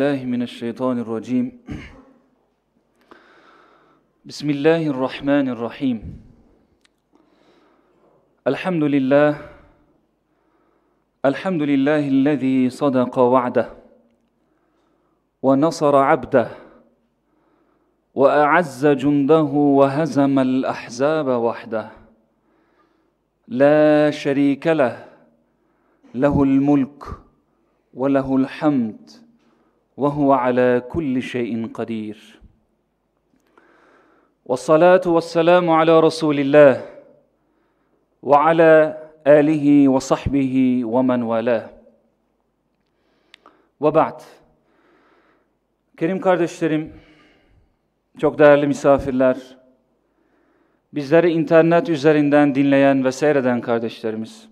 بالله من الشيطان الرجيم. بسم الله الرحمن الرحيم. الحمد لله الحمد لله الذي صدق وعده ونصر عبده وأعز جنده وهزم الأحزاب وحده. لا شريك له له الملك وله الحمد وهو على كل شيء قدير والصلاة والسلام على رسول الله وعلى آله وصحبه ومن والاه وبعد Kerim kardeşlerim, çok değerli misafirler, bizleri internet üzerinden dinleyen ve seyreden kardeşlerimiz,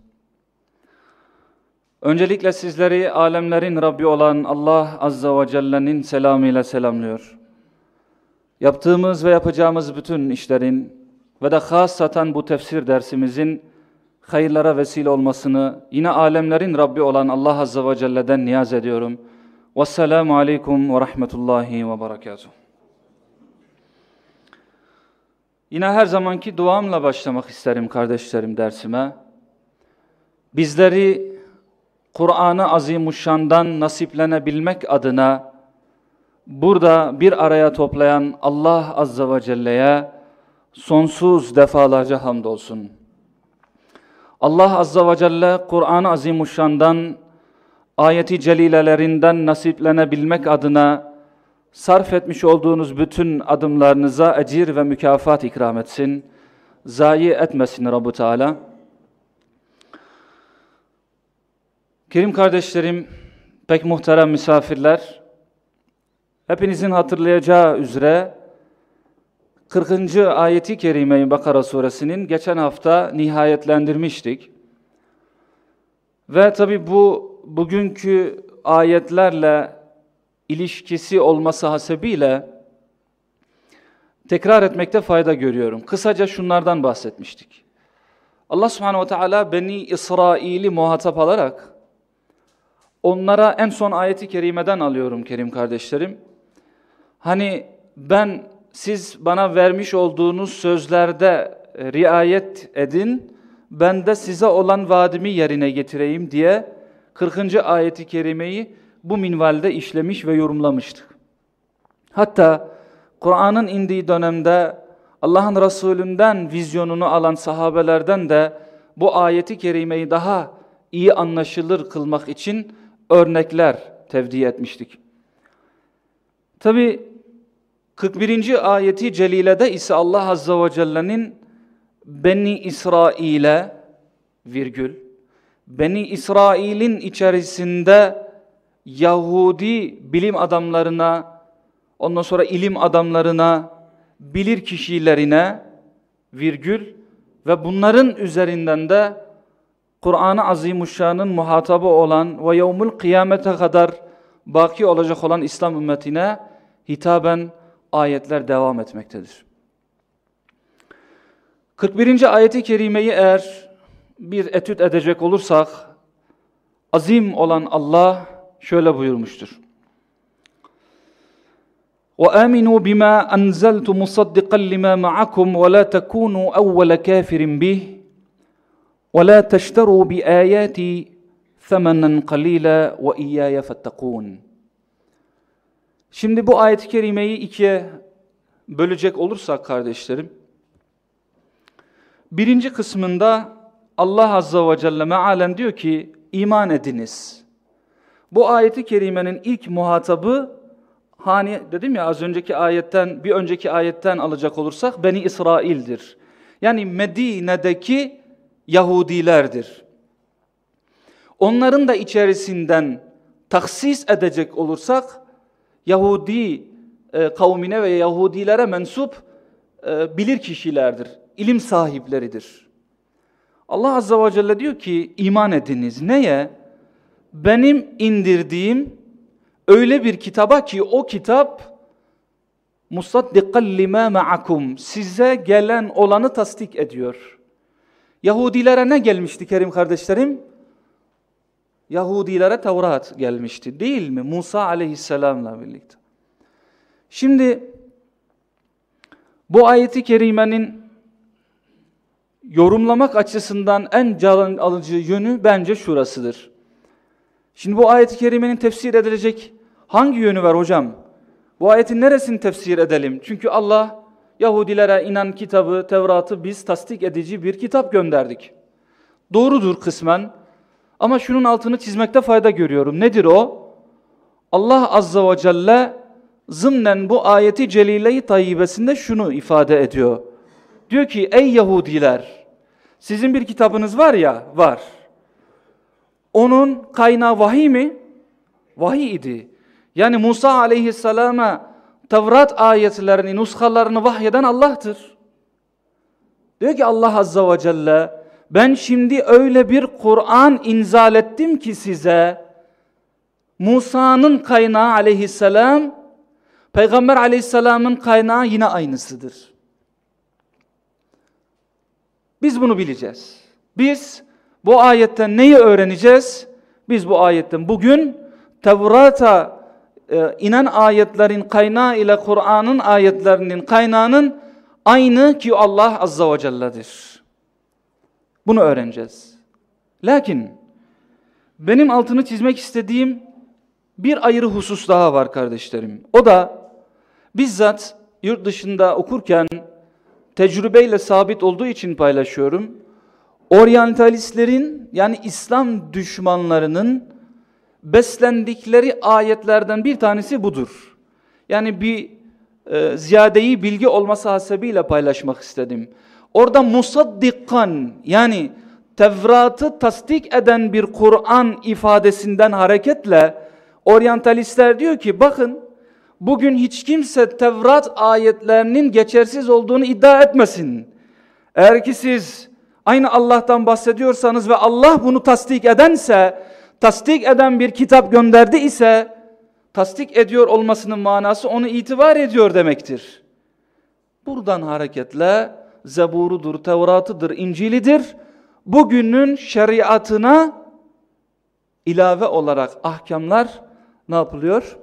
öncelikle sizleri alemlerin Rabbi olan Allah Azza ve Celle'nin selamıyla selamlıyor. Yaptığımız ve yapacağımız bütün işlerin ve de hasaten bu tefsir dersimizin hayırlara vesile olmasını yine alemlerin Rabbi olan Allah Azza ve Celle'den niyaz ediyorum. Vesselamu Aleyküm ve Rahmetullahi ve Berekatuhu. Yine her zamanki duamla başlamak isterim kardeşlerim dersime. Bizleri Kur'an-ı Azimuşşan'dan nasiplenebilmek adına burada bir araya toplayan Allah Azza ve Celle'ye sonsuz defalarca hamdolsun. Allah Azza ve Celle Kur'an-ı Azimuşşan'dan ayeti celilelerinden nasiplenebilmek adına sarf etmiş olduğunuz bütün adımlarınıza ecir ve mükafat ikram etsin. Zayi etmesin Rabbu Teala. Kerim kardeşlerim, pek muhterem misafirler, hepinizin hatırlayacağı üzere 40. ayeti kerime Bakara suresinin geçen hafta nihayetlendirmiştik. Ve tabi bu bugünkü ayetlerle ilişkisi olması hasebiyle tekrar etmekte fayda görüyorum. Kısaca şunlardan bahsetmiştik. Allah subhanehu ve teala Beni İsrail'i muhatap alarak onlara en son ayeti kerimeden alıyorum kerim kardeşlerim. Hani ben siz bana vermiş olduğunuz sözlerde riayet edin, ben de size olan vaadimi yerine getireyim diye 40. ayeti kerimeyi bu minvalde işlemiş ve yorumlamıştık. Hatta Kur'an'ın indiği dönemde Allah'ın Resulünden vizyonunu alan sahabelerden de bu ayeti kerimeyi daha iyi anlaşılır kılmak için örnekler tevdi etmiştik. Tabi 41. ayeti celilede ise Allah Azza ve Celle'nin Beni İsrail'e virgül Beni İsrail'in içerisinde Yahudi bilim adamlarına, ondan sonra ilim adamlarına, bilir kişilerine virgül ve bunların üzerinden de Kur'an-ı Azimuşşan'ın muhatabı olan ve yevmül kıyamete kadar baki olacak olan İslam ümmetine hitaben ayetler devam etmektedir. 41. ayeti kerimeyi eğer bir etüt edecek olursak, azim olan Allah şöyle buyurmuştur. وَآمِنُوا بِمَا أَنْزَلْتُ مُصَدِّقًا لِمَا مَعَكُمْ وَلَا تَكُونُوا أَوَّلَ كَافِرٍ بِهِ وَلَا تَشْتَرُوا بِآيَاتِي ثَمَنًا قَلِيلًا وَإِيَّايَ فَاتَّقُونَ Şimdi bu ayet-i kerimeyi ikiye bölecek olursak kardeşlerim, birinci kısmında Allah Azza ve Celle mealen diyor ki, iman ediniz. Bu ayeti kerimenin ilk muhatabı, hani dedim ya az önceki ayetten, bir önceki ayetten alacak olursak, Beni İsrail'dir. Yani Medine'deki Yahudilerdir. Onların da içerisinden taksis edecek olursak, Yahudi e, kavmine ve Yahudilere mensup e, bilir kişilerdir, ilim sahipleridir. Allah Azze ve Celle diyor ki iman ediniz. Neye? Benim indirdiğim öyle bir kitaba ki o kitap musaddiqan lima ma'akum size gelen olanı tasdik ediyor. Yahudilere ne gelmişti Kerim kardeşlerim? Yahudilere Tevrat gelmişti değil mi? Musa aleyhisselamla birlikte. Şimdi bu ayeti kerimenin yorumlamak açısından en can alıcı yönü bence şurasıdır. Şimdi bu ayeti kerimenin tefsir edilecek hangi yönü var hocam? Bu ayetin neresini tefsir edelim? Çünkü Allah Yahudilere inen kitabı, Tevrat'ı biz tasdik edici bir kitap gönderdik. Doğrudur kısmen ama şunun altını çizmekte fayda görüyorum. Nedir o? Allah Azza ve Celle zımnen bu ayeti celile-i tayyibesinde şunu ifade ediyor. Diyor ki ey Yahudiler sizin bir kitabınız var ya var. Onun kaynağı vahiy mi? Vahiy idi. Yani Musa aleyhisselama Tevrat ayetlerini, nuskalarını vahyeden Allah'tır. Diyor ki Allah Azza ve Celle ben şimdi öyle bir Kur'an inzal ettim ki size Musa'nın kaynağı aleyhisselam Peygamber aleyhisselamın kaynağı yine aynısıdır. Biz bunu bileceğiz. Biz bu ayetten neyi öğreneceğiz? Biz bu ayetten bugün Tevrat'a e, inen ayetlerin kaynağı ile Kur'an'ın ayetlerinin kaynağının aynı ki Allah Azza ve Celle'dir. Bunu öğreneceğiz. Lakin benim altını çizmek istediğim bir ayrı husus daha var kardeşlerim. O da bizzat yurt dışında okurken tecrübeyle sabit olduğu için paylaşıyorum. Oryantalistlerin yani İslam düşmanlarının beslendikleri ayetlerden bir tanesi budur. Yani bir e, ziyadeyi bilgi olması hasebiyle paylaşmak istedim. Orada musaddikkan yani Tevrat'ı tasdik eden bir Kur'an ifadesinden hareketle oryantalistler diyor ki bakın bugün hiç kimse Tevrat ayetlerinin geçersiz olduğunu iddia etmesin. Eğer ki siz aynı Allah'tan bahsediyorsanız ve Allah bunu tasdik edense, tasdik eden bir kitap gönderdi ise, tasdik ediyor olmasının manası onu itibar ediyor demektir. Buradan hareketle Zebur'udur, Tevrat'ıdır, İncil'idir. Bugünün şeriatına ilave olarak ahkamlar ne yapılıyor?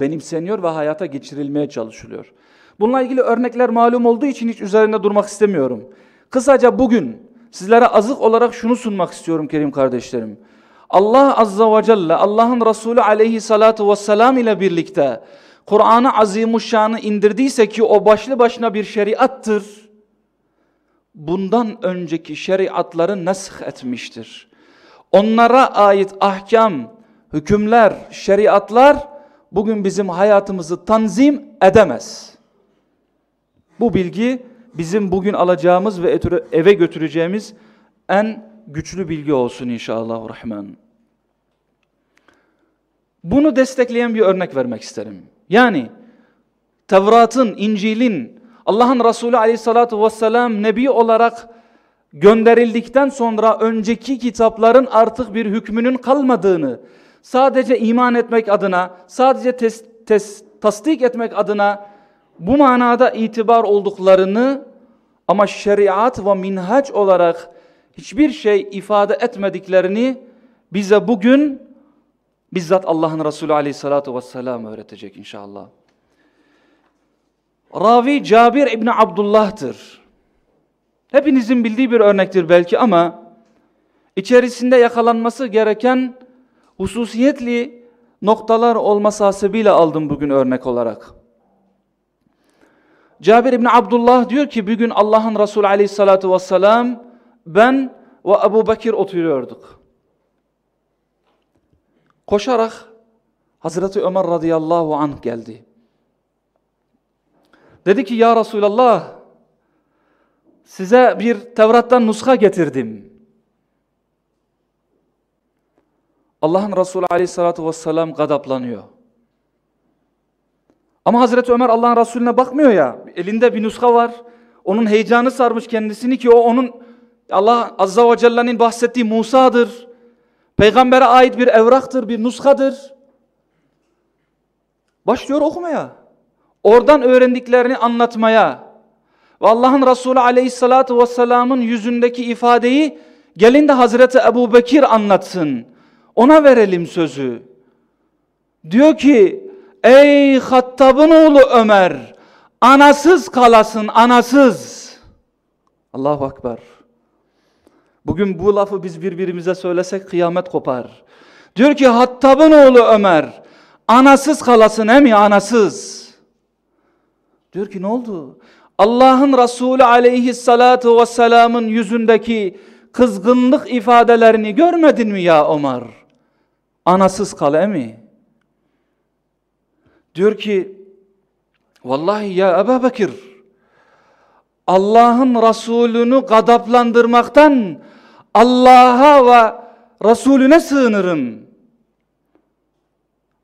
benimseniyor ve hayata geçirilmeye çalışılıyor. Bununla ilgili örnekler malum olduğu için hiç üzerinde durmak istemiyorum. Kısaca bugün sizlere azık olarak şunu sunmak istiyorum Kerim kardeşlerim. Allah Azza ve Celle, Allah'ın Resulü aleyhissalatu vesselam ile birlikte Kur'an-ı Azimuşşan'ı indirdiyse ki o başlı başına bir şeriattır. Bundan önceki şeriatları nesh etmiştir. Onlara ait ahkam, hükümler, şeriatlar bugün bizim hayatımızı tanzim edemez. Bu bilgi bizim bugün alacağımız ve eve götüreceğimiz en güçlü bilgi olsun inşallah rahman. Bunu destekleyen bir örnek vermek isterim. Yani Tevrat'ın, İncil'in, Allah'ın Resulü aleyhissalatu vesselam Nebi olarak gönderildikten sonra önceki kitapların artık bir hükmünün kalmadığını, sadece iman etmek adına, sadece tes, tes, tasdik etmek adına bu manada itibar olduklarını ama şeriat ve minhaç olarak hiçbir şey ifade etmediklerini bize bugün bizzat Allah'ın Resulü aleyhissalatu vesselam öğretecek inşallah. Ravi Cabir İbni Abdullah'tır. Hepinizin bildiği bir örnektir belki ama içerisinde yakalanması gereken hususiyetli noktalar olması hasebiyle aldım bugün örnek olarak. Cabir İbni Abdullah diyor ki bir gün Allah'ın Resulü aleyhissalatu vesselam ben ve Ebu Bekir oturuyorduk. Koşarak Hazreti Ömer radıyallahu anh geldi. Dedi ki ya Resulallah size bir Tevrat'tan nuska getirdim. Allah'ın Resulü aleyhissalatü vesselam gadaplanıyor. Ama Hazreti Ömer Allah'ın Resulüne bakmıyor ya. Elinde bir nuska var. Onun heyecanı sarmış kendisini ki o onun Allah Azza ve Celle'nin bahsettiği Musa'dır. Peygambere ait bir evraktır, bir nuskadır. Başlıyor okumaya. Oradan öğrendiklerini anlatmaya. Ve Allah'ın Resulü aleyhissalatu vesselamın yüzündeki ifadeyi gelin de Hazreti Ebu Bekir anlatsın. Ona verelim sözü. Diyor ki ey Hattab'ın oğlu Ömer anasız kalasın anasız. Allahu Ekber. Bugün bu lafı biz birbirimize söylesek kıyamet kopar. Diyor ki Hattab'ın oğlu Ömer anasız kalasın emi anasız. Diyor ki ne oldu? Allah'ın Resulü aleyhissalatu vesselamın yüzündeki kızgınlık ifadelerini görmedin mi ya Ömer? Anasız kal emi. Diyor ki vallahi ya Ebu Bekir Allah'ın Resulünü gadaplandırmaktan Allah'a ve Resulüne sığınırım.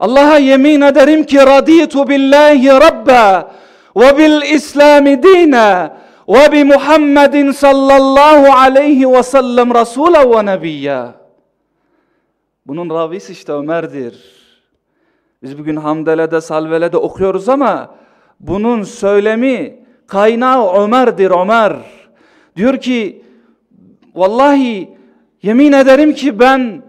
Allah'a yemin ederim ki raditu billahi rabba ve bil İslami dina ve bi Muhammedin sallallahu aleyhi ve sellem Resul'a ve nebiyya. Bunun ravisi işte Ömer'dir. Biz bugün Hamdele'de, Salvele'de okuyoruz ama bunun söylemi kaynağı Ömer'dir Ömer. Diyor ki vallahi yemin ederim ki ben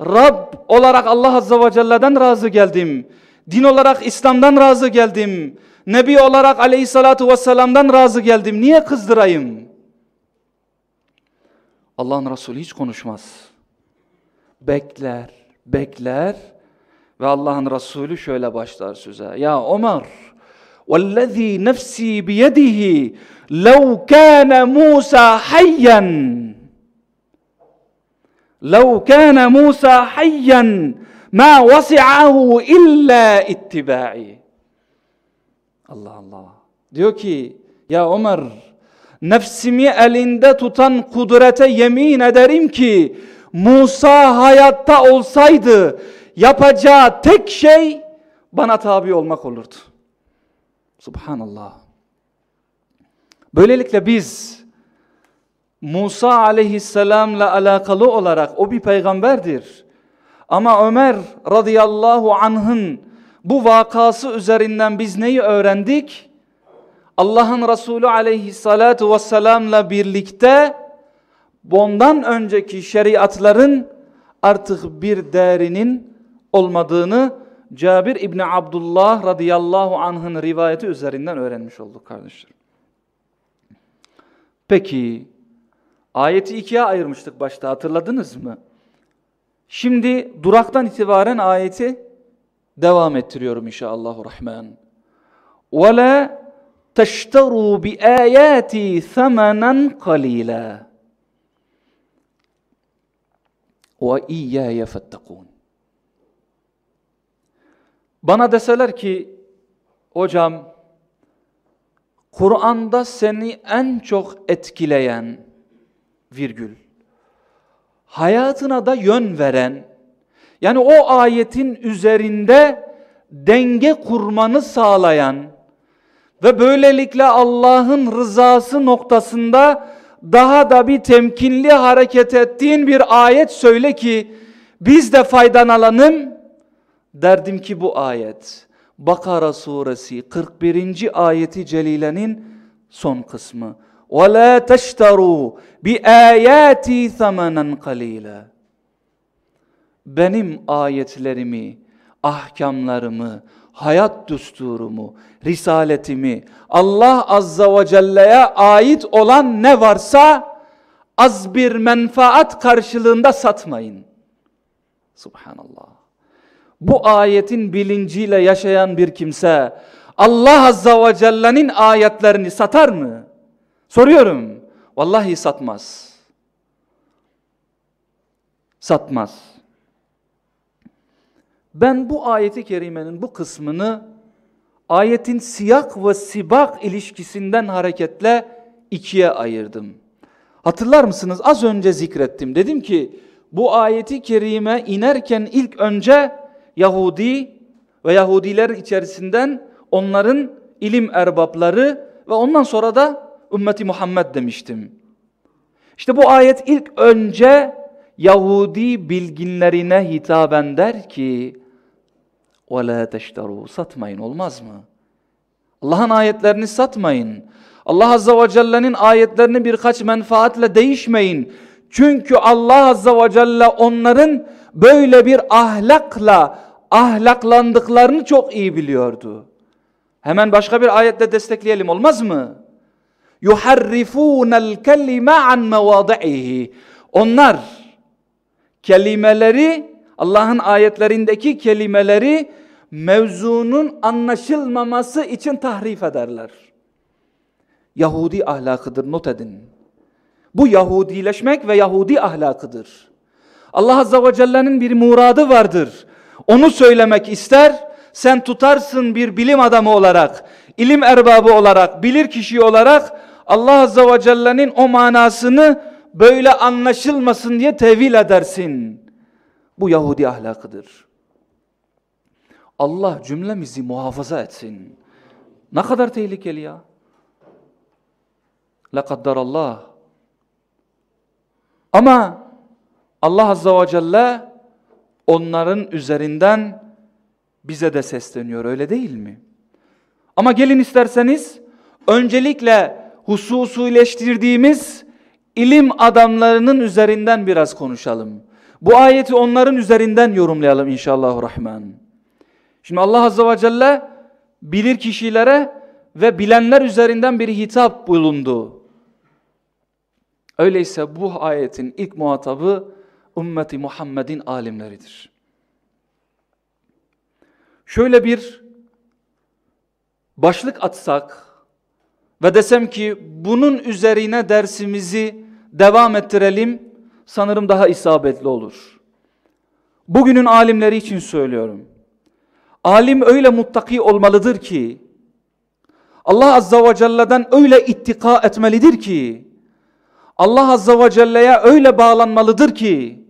Rab olarak Allah Azze ve Celle'den razı geldim. Din olarak İslam'dan razı geldim. Nebi olarak Aleyhissalatu Vesselam'dan razı geldim. Niye kızdırayım? Allah'ın Resulü hiç konuşmaz. Bekler, bekler ve Allah'ın Resulü şöyle başlar söze. Ya Ömer, وَالَّذ۪ي نَفْس۪ي بِيَدِهِ لَوْ كَانَ مُوسَى حَيًّا لَوْ كَانَ مُوسَى حَيًّا مَا وَسِعَهُ اِلَّا اتِّبَاعِي Allah Allah. Diyor ki ya Ömer nefsimi elinde tutan kudrete yemin ederim ki Musa hayatta olsaydı yapacağı tek şey bana tabi olmak olurdu. Subhanallah. Böylelikle biz Musa aleyhisselamla alakalı olarak o bir peygamberdir. Ama Ömer radıyallahu anh'ın bu vakası üzerinden biz neyi öğrendik? Allah'ın Resulü aleyhissalatu vesselamla birlikte bundan önceki şeriatların artık bir değerinin olmadığını Cabir İbni Abdullah radıyallahu anh'ın rivayeti üzerinden öğrenmiş olduk kardeşlerim. Peki ayeti ikiye ayırmıştık başta hatırladınız mı? Şimdi duraktan itibaren ayeti devam ettiriyorum inşallahü rahman. Ve la teşteru bi ayati thamanan qalila. Ve iyyaya fettekun. Bana deseler ki hocam Kur'an'da seni en çok etkileyen, virgül, hayatına da yön veren, yani o ayetin üzerinde denge kurmanı sağlayan ve böylelikle Allah'ın rızası noktasında daha da bir temkinli hareket ettiğin bir ayet söyle ki biz de faydalanalım. Derdim ki bu ayet Bakara suresi 41. ayeti celilenin son kısmı وَلَا تَشْتَرُوا بِآيَاتِي ثَمَنًا قَلِيلًا Benim ayetlerimi, ahkamlarımı, hayat düsturumu, risaletimi, Allah Azza ve Celle'ye ait olan ne varsa az bir menfaat karşılığında satmayın. Subhanallah. Bu ayetin bilinciyle yaşayan bir kimse Allah Azza ve Celle'nin ayetlerini satar mı? Soruyorum. Vallahi satmaz. Satmaz. Ben bu ayeti kerimenin bu kısmını ayetin siyak ve sibak ilişkisinden hareketle ikiye ayırdım. Hatırlar mısınız? Az önce zikrettim. Dedim ki bu ayeti kerime inerken ilk önce Yahudi ve Yahudiler içerisinden onların ilim erbapları ve ondan sonra da ümmeti Muhammed demiştim. İşte bu ayet ilk önce Yahudi bilginlerine hitaben der ki وَلَا تَشْتَرُوا Satmayın olmaz mı? Allah'ın ayetlerini satmayın. Allah Azze ve Celle'nin ayetlerini birkaç menfaatle değişmeyin. Çünkü Allah Azze ve Celle onların böyle bir ahlakla ahlaklandıklarını çok iyi biliyordu. Hemen başka bir ayette destekleyelim olmaz mı? yuharrifunel kelime an mevadihi. Onlar kelimeleri Allah'ın ayetlerindeki kelimeleri mevzunun anlaşılmaması için tahrif ederler. Yahudi ahlakıdır not edin. Bu Yahudileşmek ve Yahudi ahlakıdır. Allah Azze ve Celle'nin bir muradı vardır. Onu söylemek ister, sen tutarsın bir bilim adamı olarak, ilim erbabı olarak, bilir kişi olarak Allah Azze ve Celle'nin o manasını böyle anlaşılmasın diye tevil edersin. Bu Yahudi ahlakıdır. Allah cümlemizi muhafaza etsin. Ne kadar tehlikeli ya. La Allah. Ama Allah Azze ve Celle onların üzerinden bize de sesleniyor öyle değil mi? Ama gelin isterseniz öncelikle hususileştirdiğimiz ilim adamlarının üzerinden biraz konuşalım. Bu ayeti onların üzerinden yorumlayalım inşallah rahman. Şimdi Allah azze ve celle bilir kişilere ve bilenler üzerinden bir hitap bulundu. Öyleyse bu ayetin ilk muhatabı ümmeti Muhammed'in alimleridir. Şöyle bir başlık atsak ve desem ki bunun üzerine dersimizi devam ettirelim sanırım daha isabetli olur. Bugünün alimleri için söylüyorum. Alim öyle muttaki olmalıdır ki Allah Azza ve Celle'den öyle ittika etmelidir ki Allah Azza ve Celle'ye öyle bağlanmalıdır ki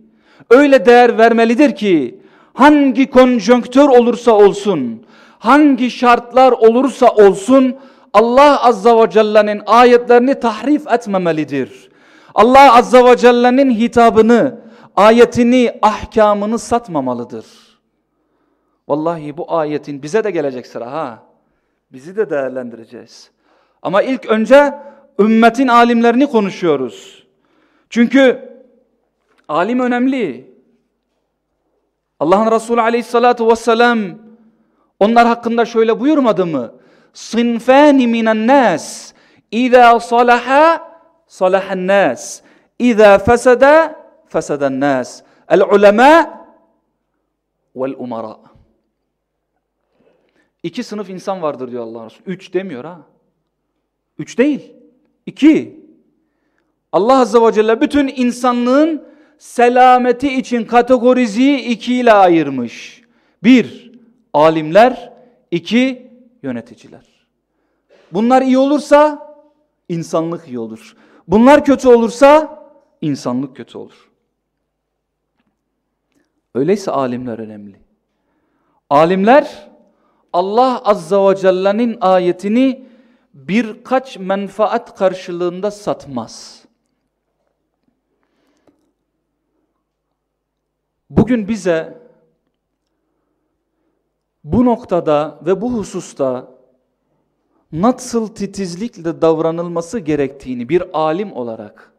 öyle değer vermelidir ki hangi konjonktör olursa olsun hangi şartlar olursa olsun Allah Azza ve Celle'nin ayetlerini tahrif etmemelidir. Allah Azza ve Celle'nin hitabını, ayetini, ahkamını satmamalıdır. Vallahi bu ayetin bize de gelecek sıra ha. Bizi de değerlendireceğiz. Ama ilk önce ümmetin alimlerini konuşuyoruz. Çünkü Alim önemli. Allah'ın Resulü aleyhissalatu vesselam onlar hakkında şöyle buyurmadı mı? Sınfani minen nas İza salaha salahan nas. İza fesada fesadan nas. El ulema vel umara. İki sınıf insan vardır diyor Allah Resulü. Üç demiyor ha. Üç değil. İki. Allah Azze ve Celle bütün insanlığın selameti için kategoriziyi iki ile ayırmış. Bir, alimler. iki yöneticiler. Bunlar iyi olursa insanlık iyi olur. Bunlar kötü olursa insanlık kötü olur. Öyleyse alimler önemli. Alimler Allah Azza ve Celle'nin ayetini birkaç menfaat karşılığında satmaz. Bugün bize bu noktada ve bu hususta nasıl titizlikle davranılması gerektiğini bir alim olarak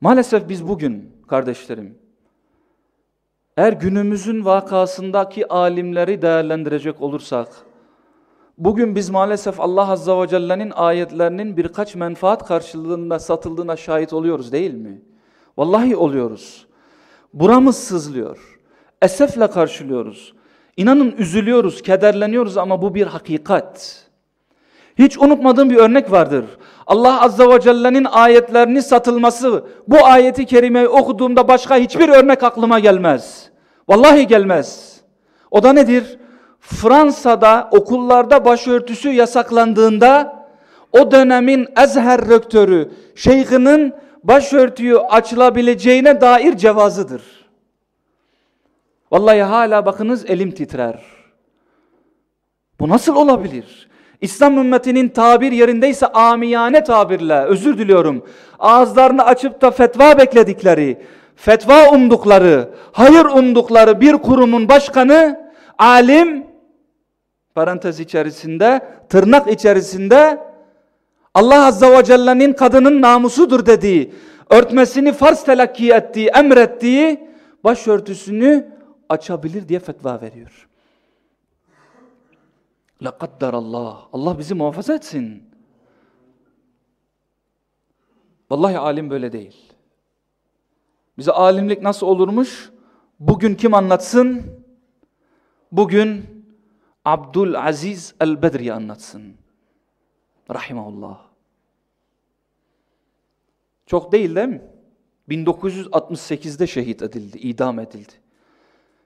maalesef biz bugün kardeşlerim eğer günümüzün vakasındaki alimleri değerlendirecek olursak bugün biz maalesef Allah Azza ve Celle'nin ayetlerinin birkaç menfaat karşılığında satıldığına şahit oluyoruz değil mi? Vallahi oluyoruz. Buramız sızlıyor. Esefle karşılıyoruz. İnanın üzülüyoruz, kederleniyoruz ama bu bir hakikat. Hiç unutmadığım bir örnek vardır. Allah Azza ve Celle'nin ayetlerini satılması, bu ayeti kerimeyi okuduğumda başka hiçbir örnek aklıma gelmez. Vallahi gelmez. O da nedir? Fransa'da okullarda başörtüsü yasaklandığında o dönemin Ezher rektörü şeyhinin başörtüyü açılabileceğine dair cevazıdır. Vallahi hala bakınız elim titrer. Bu nasıl olabilir? İslam ümmetinin tabir yerindeyse amiyane tabirle özür diliyorum. Ağızlarını açıp da fetva bekledikleri, fetva umdukları, hayır umdukları bir kurumun başkanı alim parantez içerisinde, tırnak içerisinde Allah Azza ve Celle'nin kadının namusudur dediği, örtmesini farz telakki ettiği, emrettiği başörtüsünü açabilir diye fetva veriyor. La Allah. Allah bizi muhafaza etsin. Vallahi alim böyle değil. Bize alimlik nasıl olurmuş? Bugün kim anlatsın? Bugün Abdul Aziz el-Bedri anlatsın. Rahimahullah. Çok değil değil mi? 1968'de şehit edildi, idam edildi.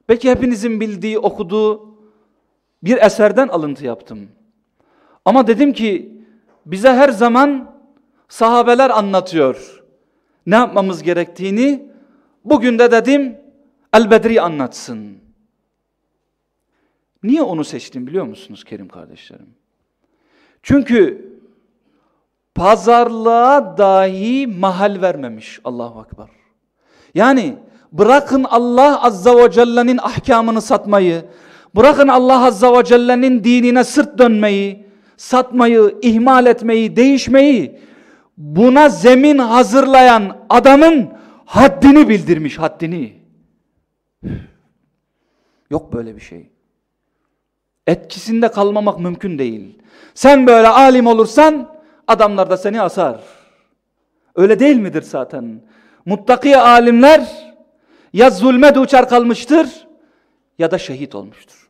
Belki hepinizin bildiği, okuduğu bir eserden alıntı yaptım. Ama dedim ki bize her zaman sahabeler anlatıyor. Ne yapmamız gerektiğini bugün de dedim El-Bedri anlatsın. Niye onu seçtim biliyor musunuz Kerim kardeşlerim? Çünkü pazarlığa dahi mahal vermemiş Allahu Akbar. Yani bırakın Allah Azza ve Celle'nin ahkamını satmayı, bırakın Allah Azza ve Celle'nin dinine sırt dönmeyi, satmayı, ihmal etmeyi, değişmeyi, buna zemin hazırlayan adamın haddini bildirmiş, haddini. Yok böyle bir şey. Etkisinde kalmamak mümkün değil. Sen böyle alim olursan adamlar da seni asar. Öyle değil midir zaten? Muttaki alimler ya zulme duçar kalmıştır ya da şehit olmuştur.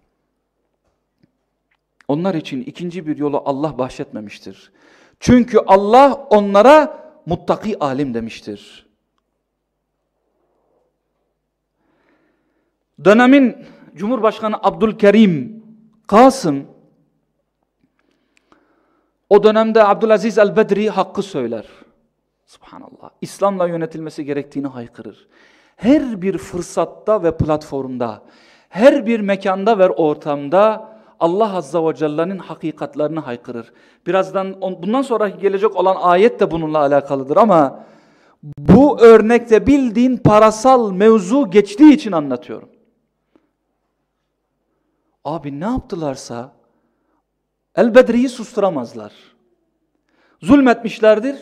Onlar için ikinci bir yolu Allah bahşetmemiştir. Çünkü Allah onlara muttaki alim demiştir. Dönemin Cumhurbaşkanı Abdülkerim Kasım o dönemde Abdülaziz el-Bedri hakkı söyler. Subhanallah. İslam'la yönetilmesi gerektiğini haykırır. Her bir fırsatta ve platformda, her bir mekanda ve ortamda Allah Azza ve Celle'nin hakikatlerini haykırır. Birazdan bundan sonra gelecek olan ayet de bununla alakalıdır ama bu örnekte bildiğin parasal mevzu geçtiği için anlatıyorum. Abi ne yaptılarsa El-Bedri'yi susturamazlar. Zulmetmişlerdir,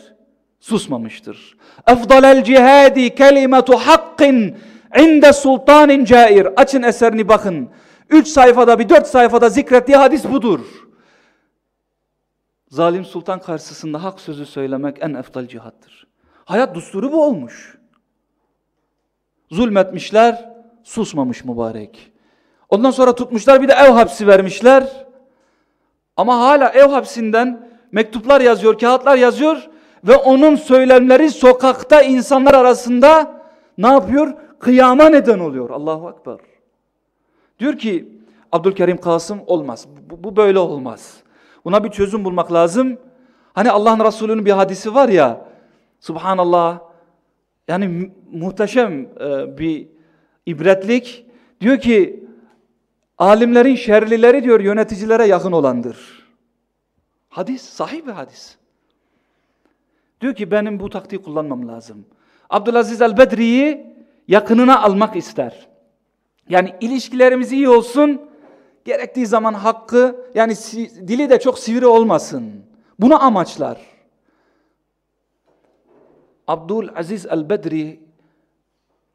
susmamıştır. Efdalel cihadi kelimetu hakkin inde sultanin cair. Açın eserini bakın. Üç sayfada bir dört sayfada zikrettiği hadis budur. Zalim sultan karşısında hak sözü söylemek en eftal cihattır. Hayat dusturu bu olmuş. Zulmetmişler, susmamış mübarek. Ondan sonra tutmuşlar bir de ev hapsi vermişler. Ama hala ev hapsinden mektuplar yazıyor, kağıtlar yazıyor ve onun söylemleri sokakta insanlar arasında ne yapıyor? Kıyama neden oluyor. Allahu Ekber. Diyor ki Abdülkerim Kasım olmaz. Bu, bu böyle olmaz. Buna bir çözüm bulmak lazım. Hani Allah'ın Resulü'nün bir hadisi var ya Subhanallah yani muhteşem e, bir ibretlik. Diyor ki alimlerin şerlileri diyor yöneticilere yakın olandır. Hadis sahih bir hadis. Diyor ki benim bu taktiği kullanmam lazım. Abdülaziz el-Bedri'yi yakınına almak ister. Yani ilişkilerimiz iyi olsun, gerektiği zaman hakkı, yani dili de çok sivri olmasın. Bunu amaçlar. Abdul Aziz el-Bedri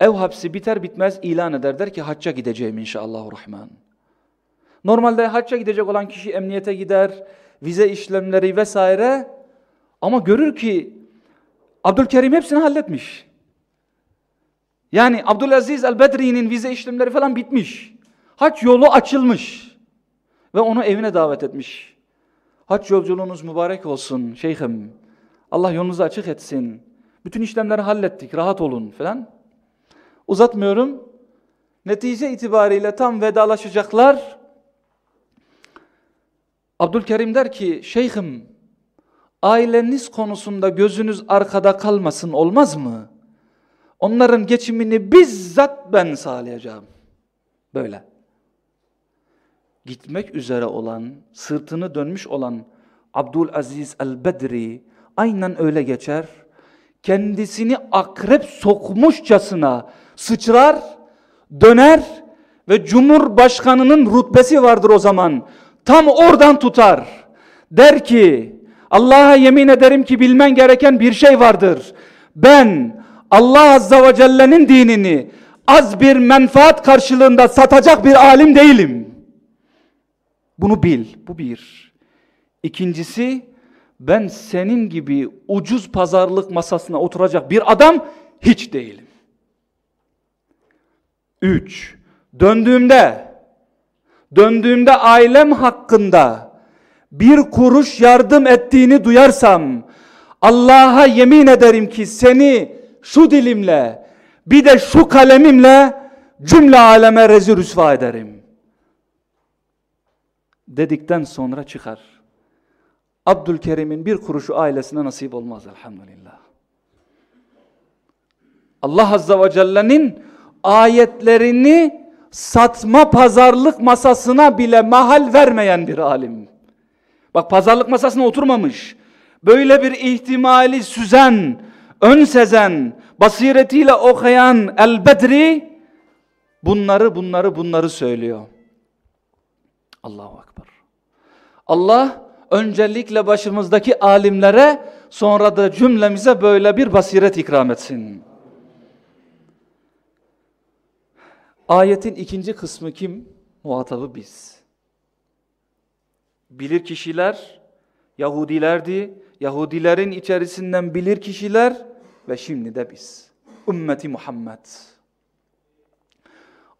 ev hapsi biter bitmez ilan eder der ki hacca gideceğim inşallah rahman. Normalde hacca gidecek olan kişi emniyete gider, vize işlemleri vesaire ama görür ki Abdülkerim hepsini halletmiş. Yani Abdülaziz el-Bedri'nin vize işlemleri falan bitmiş. Hac yolu açılmış. Ve onu evine davet etmiş. Hac yolculuğunuz mübarek olsun şeyhim. Allah yolunuzu açık etsin. Bütün işlemleri hallettik, rahat olun falan. Uzatmıyorum. Netice itibariyle tam vedalaşacaklar. Abdülkerim der ki, şeyhim, aileniz konusunda gözünüz arkada kalmasın olmaz mı? Onların geçimini bizzat ben sağlayacağım. Böyle. Gitmek üzere olan, sırtını dönmüş olan Abdülaziz el-Bedri aynen öyle geçer. Kendisini akrep sokmuşçasına sıçrar, döner ve Cumhurbaşkanının rütbesi vardır o zaman. Tam oradan tutar. Der ki Allah'a yemin ederim ki bilmen gereken bir şey vardır. Ben Allah Azza ve Celle'nin dinini az bir menfaat karşılığında satacak bir alim değilim. Bunu bil. Bu bir. İkincisi ben senin gibi ucuz pazarlık masasına oturacak bir adam hiç değilim. Üç. Döndüğümde döndüğümde ailem hakkında bir kuruş yardım ettiğini duyarsam Allah'a yemin ederim ki seni şu dilimle bir de şu kalemimle cümle aleme rezil rüsva ederim. Dedikten sonra çıkar. Abdülkerim'in bir kuruşu ailesine nasip olmaz elhamdülillah. Allah Azza ve Celle'nin ayetlerini satma pazarlık masasına bile mahal vermeyen bir alim. Bak pazarlık masasına oturmamış. Böyle bir ihtimali süzen, ön sezen, basiretiyle okuyan El-Bedri bunları bunları bunları söylüyor. Allahu Ekber. Allah öncelikle başımızdaki alimlere sonra da cümlemize böyle bir basiret ikram etsin. Ayetin ikinci kısmı kim? Muhatabı biz. Bilir kişiler Yahudilerdi. Yahudilerin içerisinden bilir kişiler ve şimdi de biz. Ümmeti Muhammed.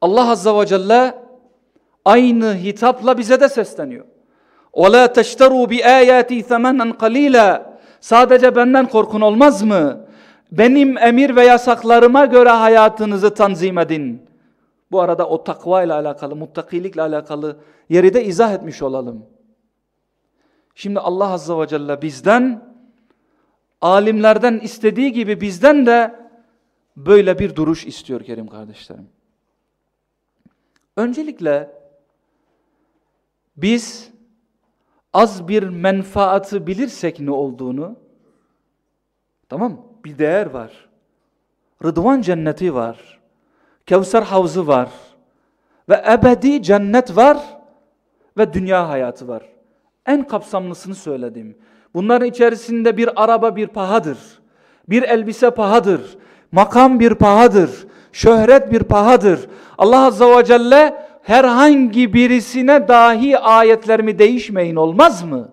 Allah Azza ve Celle aynı hitapla bize de sesleniyor. وَلَا تَشْتَرُوا بِآيَاتِ ثَمَنًا قَلِيلًا Sadece benden korkun olmaz mı? Benim emir ve yasaklarıma göre hayatınızı tanzim edin. Bu arada o takva ile alakalı, muttakilikle alakalı yeri de izah etmiş olalım. Şimdi Allah Azze ve Celle bizden, alimlerden istediği gibi bizden de böyle bir duruş istiyor Kerim kardeşlerim. Öncelikle biz az bir menfaatı bilirsek ne olduğunu, tamam bir değer var. Rıdvan cenneti var. Kevser havuzu var. Ve ebedi cennet var. Ve dünya hayatı var. En kapsamlısını söyledim. Bunların içerisinde bir araba bir pahadır. Bir elbise pahadır. Makam bir pahadır. Şöhret bir pahadır. Allah Azze ve Celle herhangi birisine dahi ayetlerimi değişmeyin olmaz mı?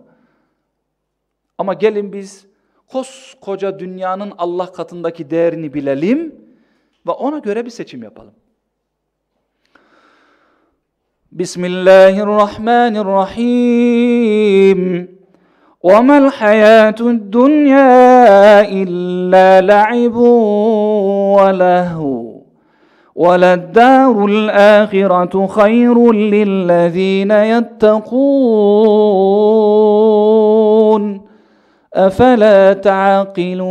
Ama gelin biz koskoca dünyanın Allah katındaki değerini bilelim ve ona göre bir seçim yapalım. Bismillahirrahmanirrahim. وَمَا الْحَيَاةُ الدُّنْيَا إِلَّا لَعِبٌ وَلَهْوٌ وَلَلدَّارُ الْآخِرَةُ خَيْرٌ لِلَّذ۪ينَ يَتَّقُونَ أَفَلَا تَعَقِلُونَ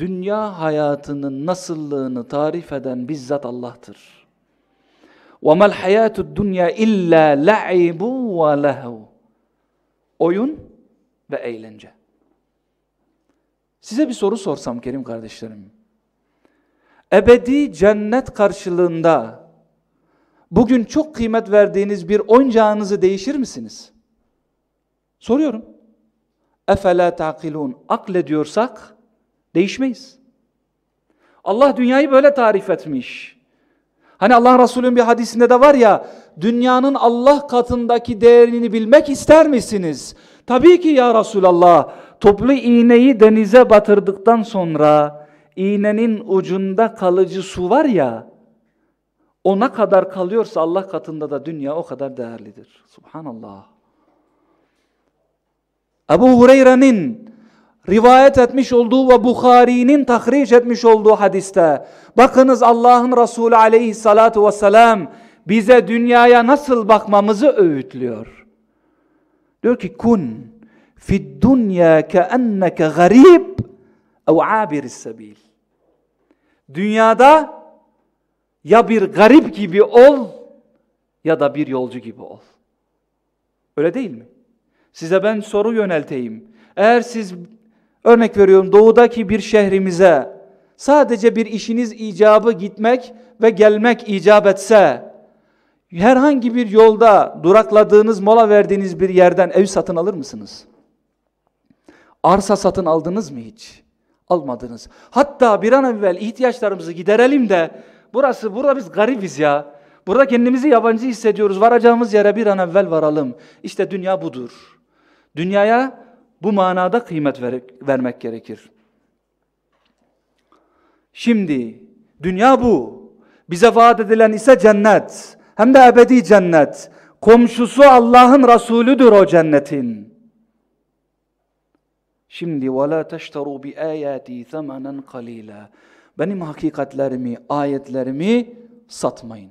Dünya hayatının nasıllığını tarif eden bizzat Allah'tır. وَمَا الْحَيَاتُ الدُّنْيَا اِلَّا لَعِبُ وَلَهُ Oyun ve eğlence. Size bir soru sorsam Kerim kardeşlerim. Ebedi cennet karşılığında bugün çok kıymet verdiğiniz bir oyuncağınızı değişir misiniz? Soruyorum. Efela taqilun. Aklediyorsak değişmeyiz. Allah dünyayı böyle tarif etmiş. Hani Allah Resulü'nün bir hadisinde de var ya, dünyanın Allah katındaki değerini bilmek ister misiniz? Tabii ki ya Resulallah. Toplu iğneyi denize batırdıktan sonra iğnenin ucunda kalıcı su var ya o ne kadar kalıyorsa Allah katında da dünya o kadar değerlidir. Subhanallah. Ebu Hureyre'nin rivayet etmiş olduğu ve Bukhari'nin tahriş etmiş olduğu hadiste bakınız Allah'ın Resulü aleyhissalatu vesselam bize dünyaya nasıl bakmamızı öğütlüyor. Diyor ki kun fi dunya keenneke garib ev abiris sebil. Dünyada ya bir garip gibi ol ya da bir yolcu gibi ol. Öyle değil mi? Size ben soru yönelteyim. Eğer siz örnek veriyorum doğudaki bir şehrimize sadece bir işiniz icabı gitmek ve gelmek icap etse herhangi bir yolda durakladığınız mola verdiğiniz bir yerden ev satın alır mısınız? Arsa satın aldınız mı hiç? Almadınız. Hatta bir an evvel ihtiyaçlarımızı giderelim de burası, burada biz garibiz ya. Burada kendimizi yabancı hissediyoruz. Varacağımız yere bir an evvel varalım. İşte dünya budur. Dünyaya bu manada kıymet ver vermek gerekir. Şimdi dünya bu. Bize vaat edilen ise cennet. Hem de ebedi cennet. Komşusu Allah'ın Resulüdür o cennetin. Şimdi وَلَا تَشْتَرُوا بِآيَاتِي ثَمَنًا قَلِيلًا Benim hakikatlerimi, ayetlerimi satmayın.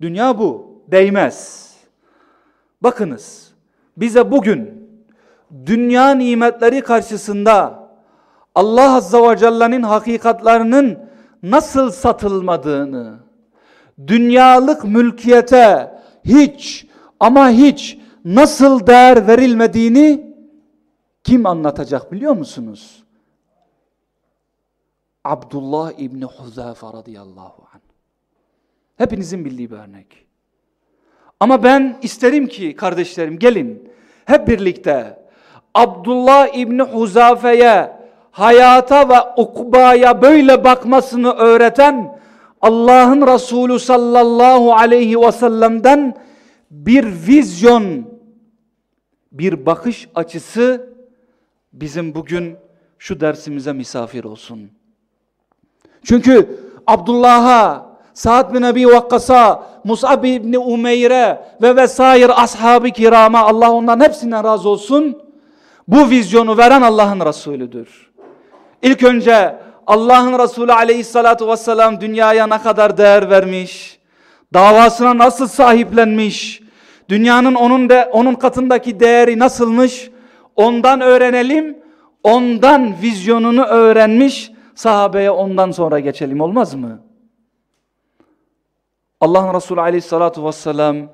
Dünya bu. Değmez. Bakınız. Bize bugün dünya nimetleri karşısında Allah Azza ve Celle'nin hakikatlerinin nasıl satılmadığını, dünyalık mülkiyete hiç ama hiç nasıl değer verilmediğini kim anlatacak biliyor musunuz? Abdullah İbni Huzafe radıyallahu anh. Hepinizin bildiği bir örnek. Ama ben isterim ki kardeşlerim gelin hep birlikte Abdullah İbni Huzafe'ye hayata ve ukbaya böyle bakmasını öğreten Allah'ın Resulü sallallahu aleyhi ve sellem'den bir vizyon, bir bakış açısı bizim bugün şu dersimize misafir olsun. Çünkü Abdullah'a, Sa'd bin Ebi Vakkas'a, Mus'ab ibn Umeyre ve vesaire ashab-ı kirama Allah onların hepsinden razı olsun. Bu vizyonu veren Allah'ın Resulüdür. İlk önce Allah'ın Resulü aleyhissalatu vesselam dünyaya ne kadar değer vermiş, davasına nasıl sahiplenmiş, dünyanın onun de onun katındaki değeri nasılmış, ondan öğrenelim, ondan vizyonunu öğrenmiş sahabeye ondan sonra geçelim olmaz mı? Allah'ın Resulü aleyhissalatu vesselam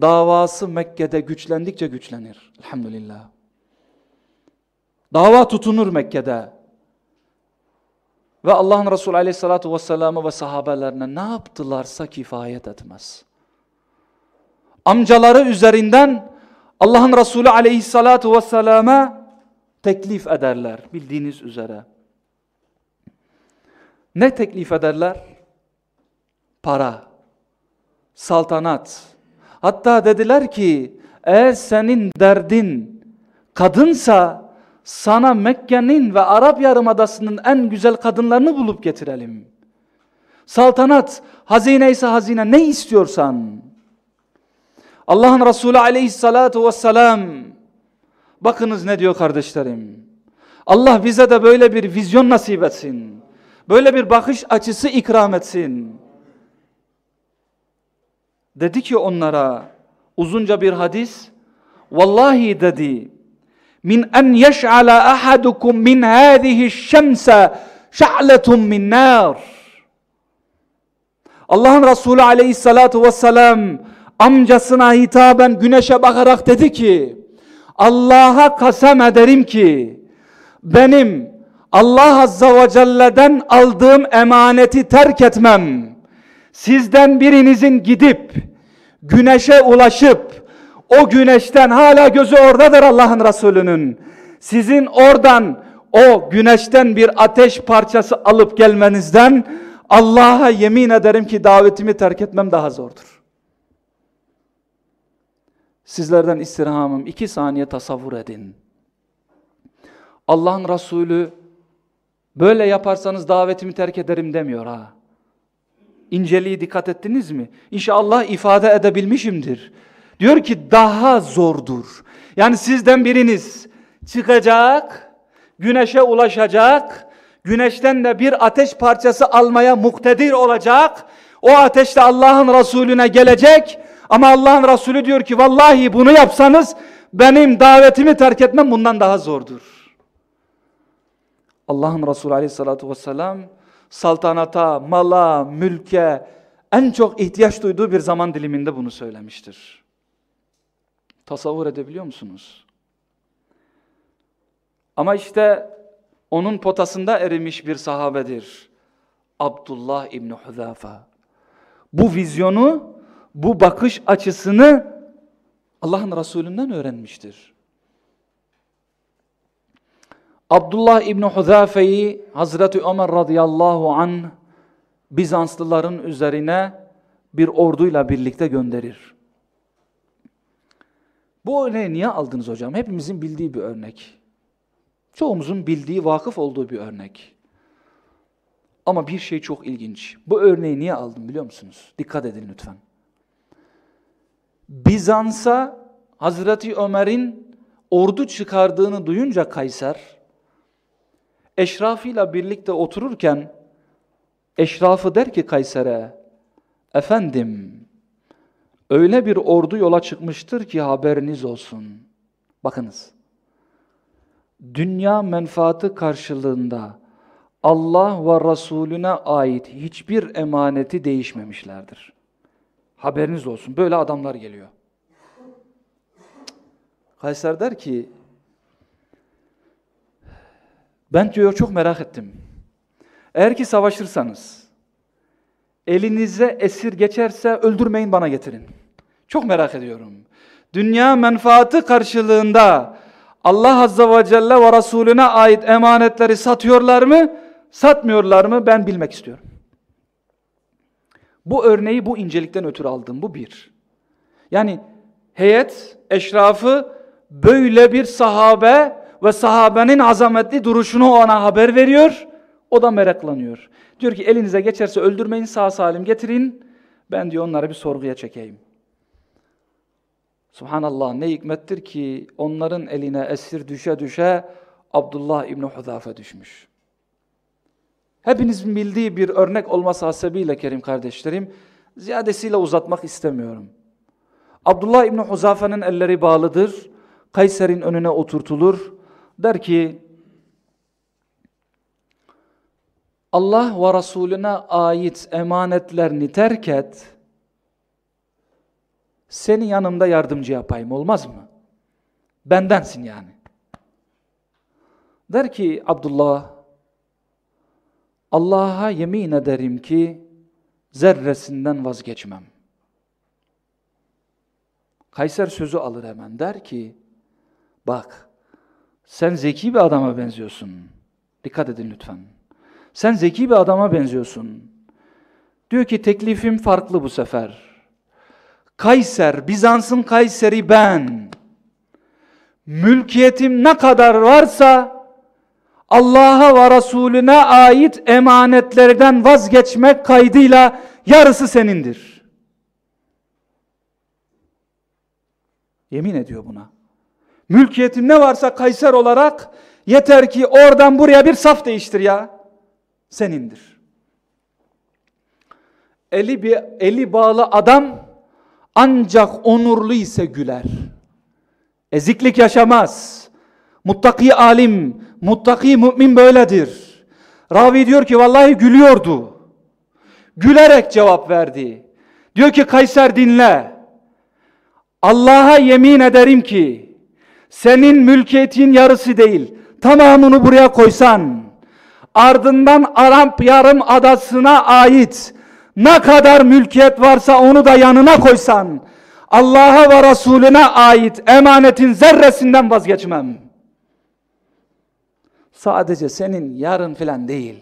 davası Mekke'de güçlendikçe güçlenir. Elhamdülillah. Dava tutunur Mekke'de. Ve Allah'ın Resulü aleyhissalatu vesselam'ı ve sahabelerine ne yaptılarsa kifayet etmez. Amcaları üzerinden Allah'ın Resulü aleyhissalatu vesselam'a teklif ederler bildiğiniz üzere. Ne teklif ederler? Para, saltanat. Hatta dediler ki eğer senin derdin kadınsa sana Mekke'nin ve Arap Yarımadası'nın en güzel kadınlarını bulup getirelim. Saltanat, hazine ise hazine ne istiyorsan. Allah'ın Resulü aleyhissalatu vesselam bakınız ne diyor kardeşlerim. Allah bize de böyle bir vizyon nasip etsin. Böyle bir bakış açısı ikram etsin. Dedi ki onlara uzunca bir hadis. Vallahi dedi min en yeş'ala ahadukum min hadihi şemse şa'letun min nar. Allah'ın Resulü aleyhissalatu vesselam amcasına hitaben güneşe bakarak dedi ki Allah'a kasem ederim ki benim Allah Azza ve Celle'den aldığım emaneti terk etmem. Sizden birinizin gidip güneşe ulaşıp o güneşten hala gözü oradadır Allah'ın Resulü'nün. Sizin oradan o güneşten bir ateş parçası alıp gelmenizden Allah'a yemin ederim ki davetimi terk etmem daha zordur. Sizlerden istirhamım iki saniye tasavvur edin. Allah'ın Resulü böyle yaparsanız davetimi terk ederim demiyor ha. İnceliği dikkat ettiniz mi? İnşallah ifade edebilmişimdir. Diyor ki daha zordur. Yani sizden biriniz çıkacak, güneşe ulaşacak, güneşten de bir ateş parçası almaya muktedir olacak. O ateş de Allah'ın Resulüne gelecek. Ama Allah'ın Resulü diyor ki vallahi bunu yapsanız benim davetimi terk etmem bundan daha zordur. Allah'ın Resulü aleyhissalatu vesselam saltanata, mala, mülke en çok ihtiyaç duyduğu bir zaman diliminde bunu söylemiştir. Tasavvur edebiliyor musunuz? Ama işte onun potasında erimiş bir sahabedir. Abdullah İbni Huzafa. Bu vizyonu, bu bakış açısını Allah'ın Resulünden öğrenmiştir. Abdullah İbni Huzafe'yi Hazreti Ömer radıyallahu an Bizanslıların üzerine bir orduyla birlikte gönderir. Bu örneği niye aldınız hocam? Hepimizin bildiği bir örnek. Çoğumuzun bildiği, vakıf olduğu bir örnek. Ama bir şey çok ilginç. Bu örneği niye aldım biliyor musunuz? Dikkat edin lütfen. Bizans'a Hazreti Ömer'in ordu çıkardığını duyunca Kayser, eşrafıyla birlikte otururken, eşrafı der ki Kayser'e, efendim, öyle bir ordu yola çıkmıştır ki haberiniz olsun. Bakınız, dünya menfaati karşılığında Allah ve Resulüne ait hiçbir emaneti değişmemişlerdir. Haberiniz olsun, böyle adamlar geliyor. Kayser der ki, ben diyor çok merak ettim. Eğer ki savaşırsanız, elinize esir geçerse öldürmeyin bana getirin. Çok merak ediyorum. Dünya menfaati karşılığında Allah Azze ve Celle ve Resulüne ait emanetleri satıyorlar mı, satmıyorlar mı ben bilmek istiyorum. Bu örneği bu incelikten ötürü aldım. Bu bir. Yani heyet, eşrafı böyle bir sahabe ve sahabenin azametli duruşunu ona haber veriyor. O da meraklanıyor. Diyor ki elinize geçerse öldürmeyin sağ salim getirin. Ben diyor onları bir sorguya çekeyim. Subhanallah ne hikmettir ki onların eline esir düşe düşe Abdullah İbni Hudafe düşmüş. Hepinizin bildiği bir örnek olması hasebiyle kerim kardeşlerim, ziyadesiyle uzatmak istemiyorum. Abdullah İbni Huzafe'nin elleri bağlıdır, Kayser'in önüne oturtulur, der ki, Allah ve Resulüne ait emanetlerini terk et, seni yanımda yardımcı yapayım olmaz mı? Bendensin yani. Der ki Abdullah, Allah'a yemin ederim ki zerresinden vazgeçmem. Kayser sözü alır hemen der ki, bak sen zeki bir adama benziyorsun. Dikkat edin lütfen. Sen zeki bir adama benziyorsun. Diyor ki teklifim farklı bu sefer. Kayser, Bizans'ın Kayseri ben. Mülkiyetim ne kadar varsa Allah'a ve Resulüne ait emanetlerden vazgeçmek kaydıyla yarısı senindir. Yemin ediyor buna. Mülkiyetim ne varsa Kayser olarak yeter ki oradan buraya bir saf değiştir ya. Senindir. Eli, bir, eli bağlı adam ancak onurlu ise güler. Eziklik yaşamaz. Muttaki alim, muttaki mümin böyledir. Ravi diyor ki vallahi gülüyordu. Gülerek cevap verdi. Diyor ki Kayser dinle. Allah'a yemin ederim ki senin mülkiyetin yarısı değil tamamını buraya koysan ardından Arap yarım adasına ait ne kadar mülkiyet varsa onu da yanına koysan Allah'a ve Resulüne ait emanetin zerresinden vazgeçmem. Sadece senin yarın filan değil.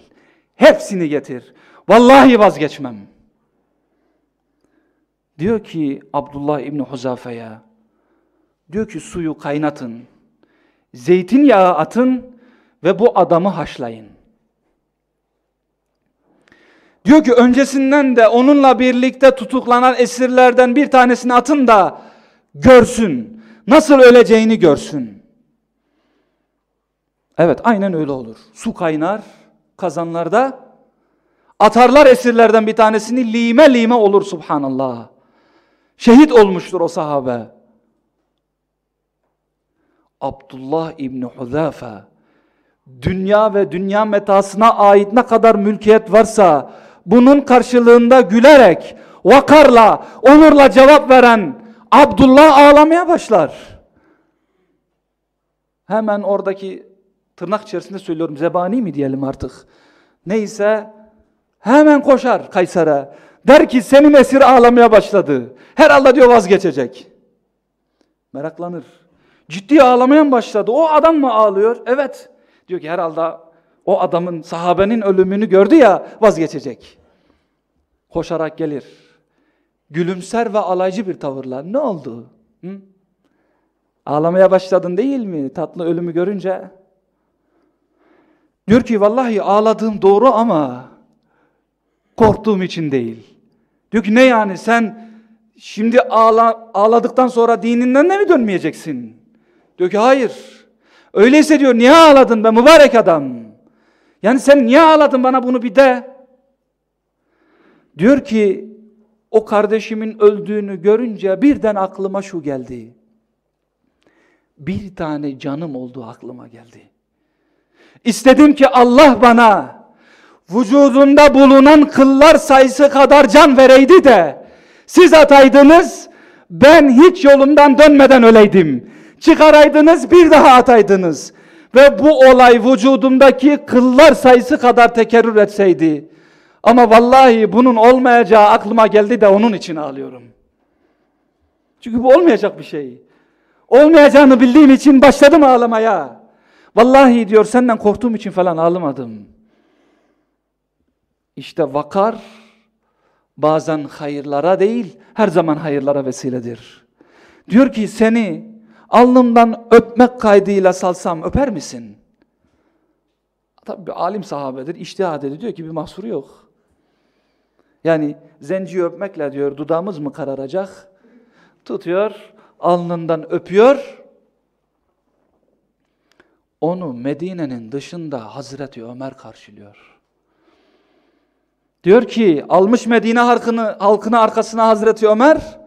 Hepsini getir. Vallahi vazgeçmem. Diyor ki Abdullah İbni Huzafe'ye, diyor ki suyu kaynatın, zeytinyağı atın ve bu adamı haşlayın. Diyor ki öncesinden de onunla birlikte tutuklanan esirlerden bir tanesini atın da görsün. Nasıl öleceğini görsün. Evet aynen öyle olur. Su kaynar kazanlarda. Atarlar esirlerden bir tanesini lime lime olur subhanallah. Şehit olmuştur o sahabe. Abdullah İbni Huzafe dünya ve dünya metasına ait ne kadar mülkiyet varsa bunun karşılığında gülerek, vakarla, onurla cevap veren Abdullah ağlamaya başlar. Hemen oradaki tırnak içerisinde söylüyorum zebani mi diyelim artık. Neyse hemen koşar Kayser'e. Der ki senin esir ağlamaya başladı. Herhalde diyor vazgeçecek. Meraklanır. Ciddi ağlamaya mı başladı? O adam mı ağlıyor? Evet. Diyor ki herhalde o adamın sahabenin ölümünü gördü ya vazgeçecek. Koşarak gelir. Gülümser ve alaycı bir tavırla. Ne oldu? Hı? Ağlamaya başladın değil mi tatlı ölümü görünce? Diyor ki vallahi ağladığım doğru ama korktuğum için değil. Diyor ki ne yani sen şimdi ağla, ağladıktan sonra dininden de mi dönmeyeceksin? Diyor ki hayır. Öyleyse diyor niye ağladın be mübarek adam? Yani sen niye ağladın bana bunu bir de? Diyor ki o kardeşimin öldüğünü görünce birden aklıma şu geldi. Bir tane canım olduğu aklıma geldi. İstedim ki Allah bana vücudunda bulunan kıllar sayısı kadar can vereydi de siz ataydınız ben hiç yolumdan dönmeden öleydim. Çıkaraydınız bir daha ataydınız. Ve bu olay vücudumdaki kıllar sayısı kadar tekerrür etseydi. Ama vallahi bunun olmayacağı aklıma geldi de onun için ağlıyorum. Çünkü bu olmayacak bir şey. Olmayacağını bildiğim için başladım ağlamaya. Vallahi diyor senden korktuğum için falan ağlamadım. İşte vakar bazen hayırlara değil her zaman hayırlara vesiledir. Diyor ki seni alnımdan öpmek kaydıyla salsam öper misin? Tabi bir alim sahabedir, iştihad ediyor diyor ki bir mahsuru yok. Yani zenciyi öpmekle diyor dudağımız mı kararacak? Tutuyor, alnından öpüyor. Onu Medine'nin dışında Hazreti Ömer karşılıyor. Diyor ki almış Medine halkını, halkını arkasına Hazreti Ömer.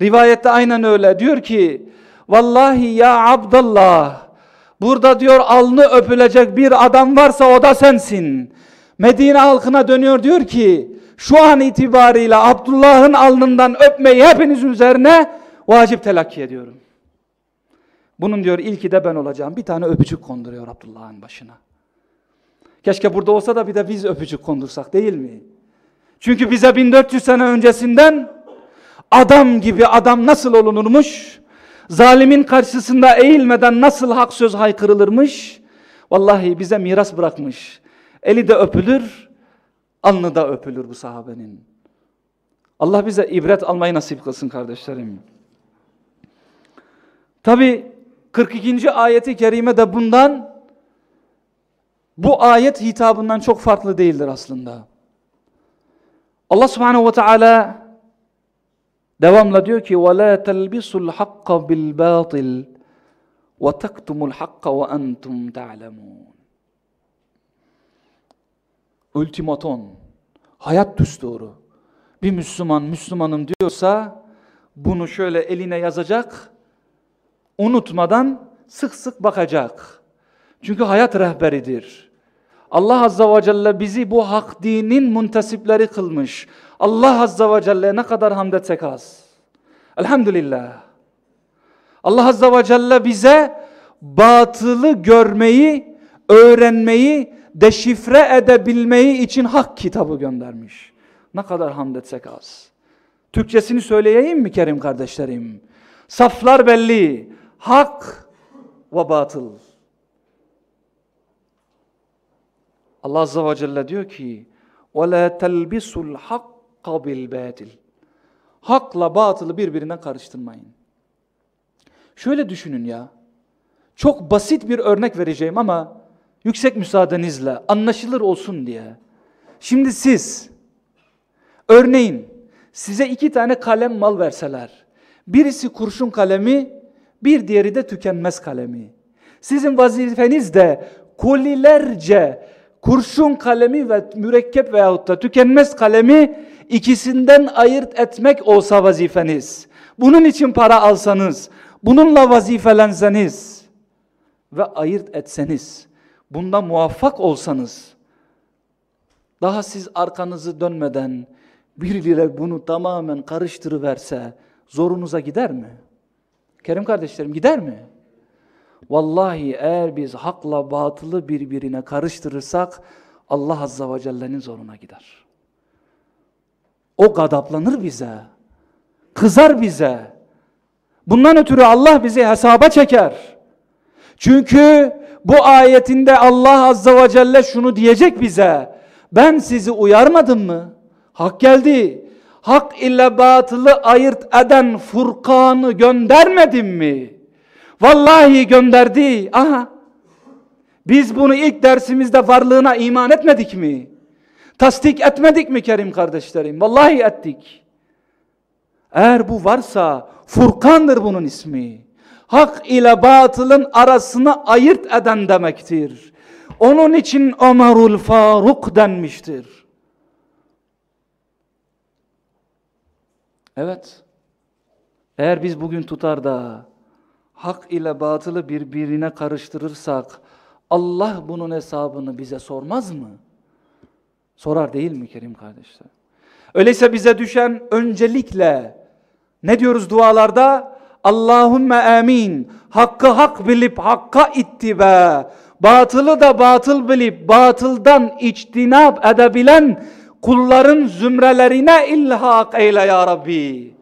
Rivayette aynen öyle. Diyor ki vallahi ya Abdullah burada diyor alnı öpülecek bir adam varsa o da sensin. Medine halkına dönüyor diyor ki şu an itibariyle Abdullah'ın alnından öpmeyi hepinizin üzerine vacip telakki ediyorum. Bunun diyor ilki de ben olacağım. Bir tane öpücük konduruyor Abdullah'ın başına. Keşke burada olsa da bir de biz öpücük kondursak değil mi? Çünkü bize 1400 sene öncesinden adam gibi adam nasıl olunurmuş? Zalimin karşısında eğilmeden nasıl hak söz haykırılırmış? Vallahi bize miras bırakmış. Eli de öpülür, alnı da öpülür bu sahabenin. Allah bize ibret almayı nasip kılsın kardeşlerim. Tabi 42. ayeti kerime de bundan bu ayet hitabından çok farklı değildir aslında. Allah subhanehu ve teala devamla diyor ki وَلَا تَلْبِسُوا الْحَقَّ بِالْبَاطِلِ وَتَكْتُمُوا الْحَقَّ وَأَنْتُمْ تَعْلَمُونَ Ultimaton, hayat düsturu. Bir Müslüman Müslümanım diyorsa bunu şöyle eline yazacak, unutmadan sık sık bakacak. Çünkü hayat rehberidir. Allah Azza ve Celle bizi bu hak dinin muntasipleri kılmış. Allah Azza ve Celle ne kadar hamd etsek az. Elhamdülillah. Allah Azza ve Celle bize batılı görmeyi, öğrenmeyi, deşifre edebilmeyi için hak kitabı göndermiş. Ne kadar hamd etsek az. Türkçesini söyleyeyim mi Kerim kardeşlerim? Saflar belli. Hak ve batıl. Allah Azze ve Celle diyor ki وَلَا تَلْبِسُوا الْحَقَّ بِالْبَاطِلِ Hakla batılı birbirine karıştırmayın. Şöyle düşünün ya. Çok basit bir örnek vereceğim ama yüksek müsaadenizle anlaşılır olsun diye. Şimdi siz örneğin size iki tane kalem mal verseler. Birisi kurşun kalemi, bir diğeri de tükenmez kalemi. Sizin vazifeniz de kolilerce kurşun kalemi ve mürekkep veyahut da tükenmez kalemi ikisinden ayırt etmek olsa vazifeniz. Bunun için para alsanız, bununla vazifelenseniz ve ayırt etseniz, bunda muvaffak olsanız, daha siz arkanızı dönmeden birileri bunu tamamen karıştırıverse zorunuza gider mi? Kerim kardeşlerim gider mi? Vallahi eğer biz hakla batılı birbirine karıştırırsak Allah Azza ve Celle'nin zoruna gider. O gadaplanır bize. Kızar bize. Bundan ötürü Allah bizi hesaba çeker. Çünkü bu ayetinde Allah Azze ve Celle şunu diyecek bize. Ben sizi uyarmadım mı? Hak geldi. Hak ile batılı ayırt eden Furkan'ı göndermedim mi? Vallahi gönderdi. Aha. Biz bunu ilk dersimizde varlığına iman etmedik mi? Tasdik etmedik mi Kerim kardeşlerim? Vallahi ettik. Eğer bu varsa Furkan'dır bunun ismi. Hak ile batılın arasını ayırt eden demektir. Onun için Ömerul Faruk denmiştir. Evet. Eğer biz bugün tutar da hak ile batılı birbirine karıştırırsak Allah bunun hesabını bize sormaz mı? Sorar değil mi Kerim kardeşler? Öyleyse bize düşen öncelikle ne diyoruz dualarda? Allahümme amin. Hakkı hak bilip hakka ittiba. Batılı da batıl bilip batıldan içtinab edebilen kulların zümrelerine ilhak eyle ya Rabbi.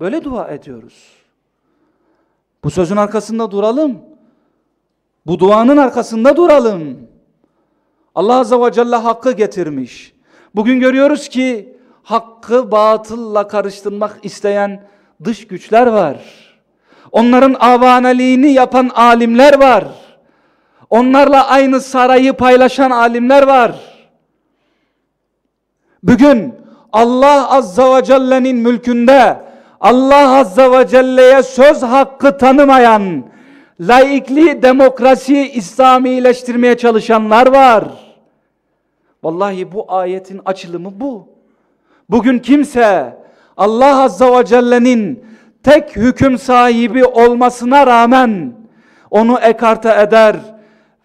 Böyle dua ediyoruz. Bu sözün arkasında duralım. Bu duanın arkasında duralım. Allah Azze ve Celle hakkı getirmiş. Bugün görüyoruz ki hakkı batılla karıştırmak isteyen dış güçler var. Onların avaneliğini yapan alimler var. Onlarla aynı sarayı paylaşan alimler var. Bugün Allah Azza ve Celle'nin mülkünde Allah Azza ve Celle'ye söz hakkı tanımayan laikliği, demokrasiyi İslamileştirmeye çalışanlar var. Vallahi bu ayetin açılımı bu. Bugün kimse Allah Azza ve Celle'nin tek hüküm sahibi olmasına rağmen onu ekarte eder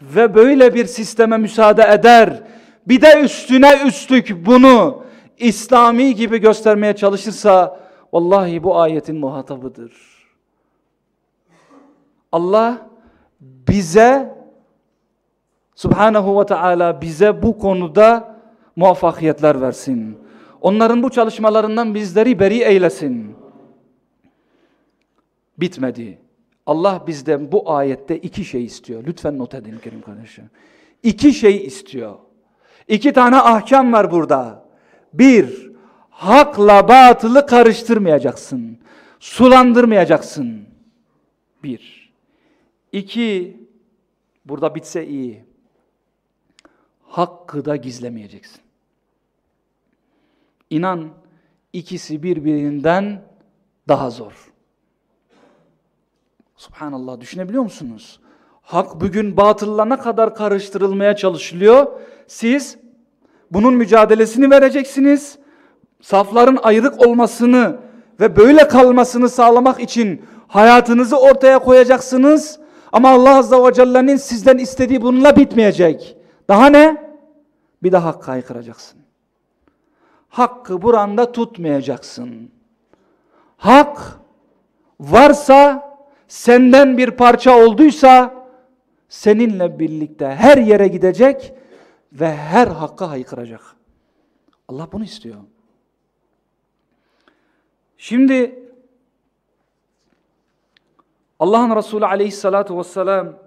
ve böyle bir sisteme müsaade eder. Bir de üstüne üstlük bunu İslami gibi göstermeye çalışırsa vallahi bu ayetin muhatabıdır. Allah bize Subhanahu ve Teala bize bu konuda muvaffakiyetler versin. Onların bu çalışmalarından bizleri beri eylesin. Bitmedi. Allah bizden bu ayette iki şey istiyor. Lütfen not edin Kerim kardeşim. İki şey istiyor. İki tane ahkam var burada. Bir, hakla batılı karıştırmayacaksın. Sulandırmayacaksın. Bir. İki, burada bitse iyi. Hakkı da gizlemeyeceksin. İnan ikisi birbirinden daha zor. Subhanallah düşünebiliyor musunuz? Hak bugün batılla kadar karıştırılmaya çalışılıyor. Siz bunun mücadelesini vereceksiniz. Safların ayrık olmasını ve böyle kalmasını sağlamak için hayatınızı ortaya koyacaksınız. Ama Allah Azze ve Celle'nin sizden istediği bununla bitmeyecek. Daha ne? Bir daha hakka aykıracaksın. Hakkı buranda tutmayacaksın. Hak varsa senden bir parça olduysa seninle birlikte her yere gidecek ve her hakka haykıracak. Allah bunu istiyor. Şimdi Allah'ın Resulü aleyhissalatu vesselam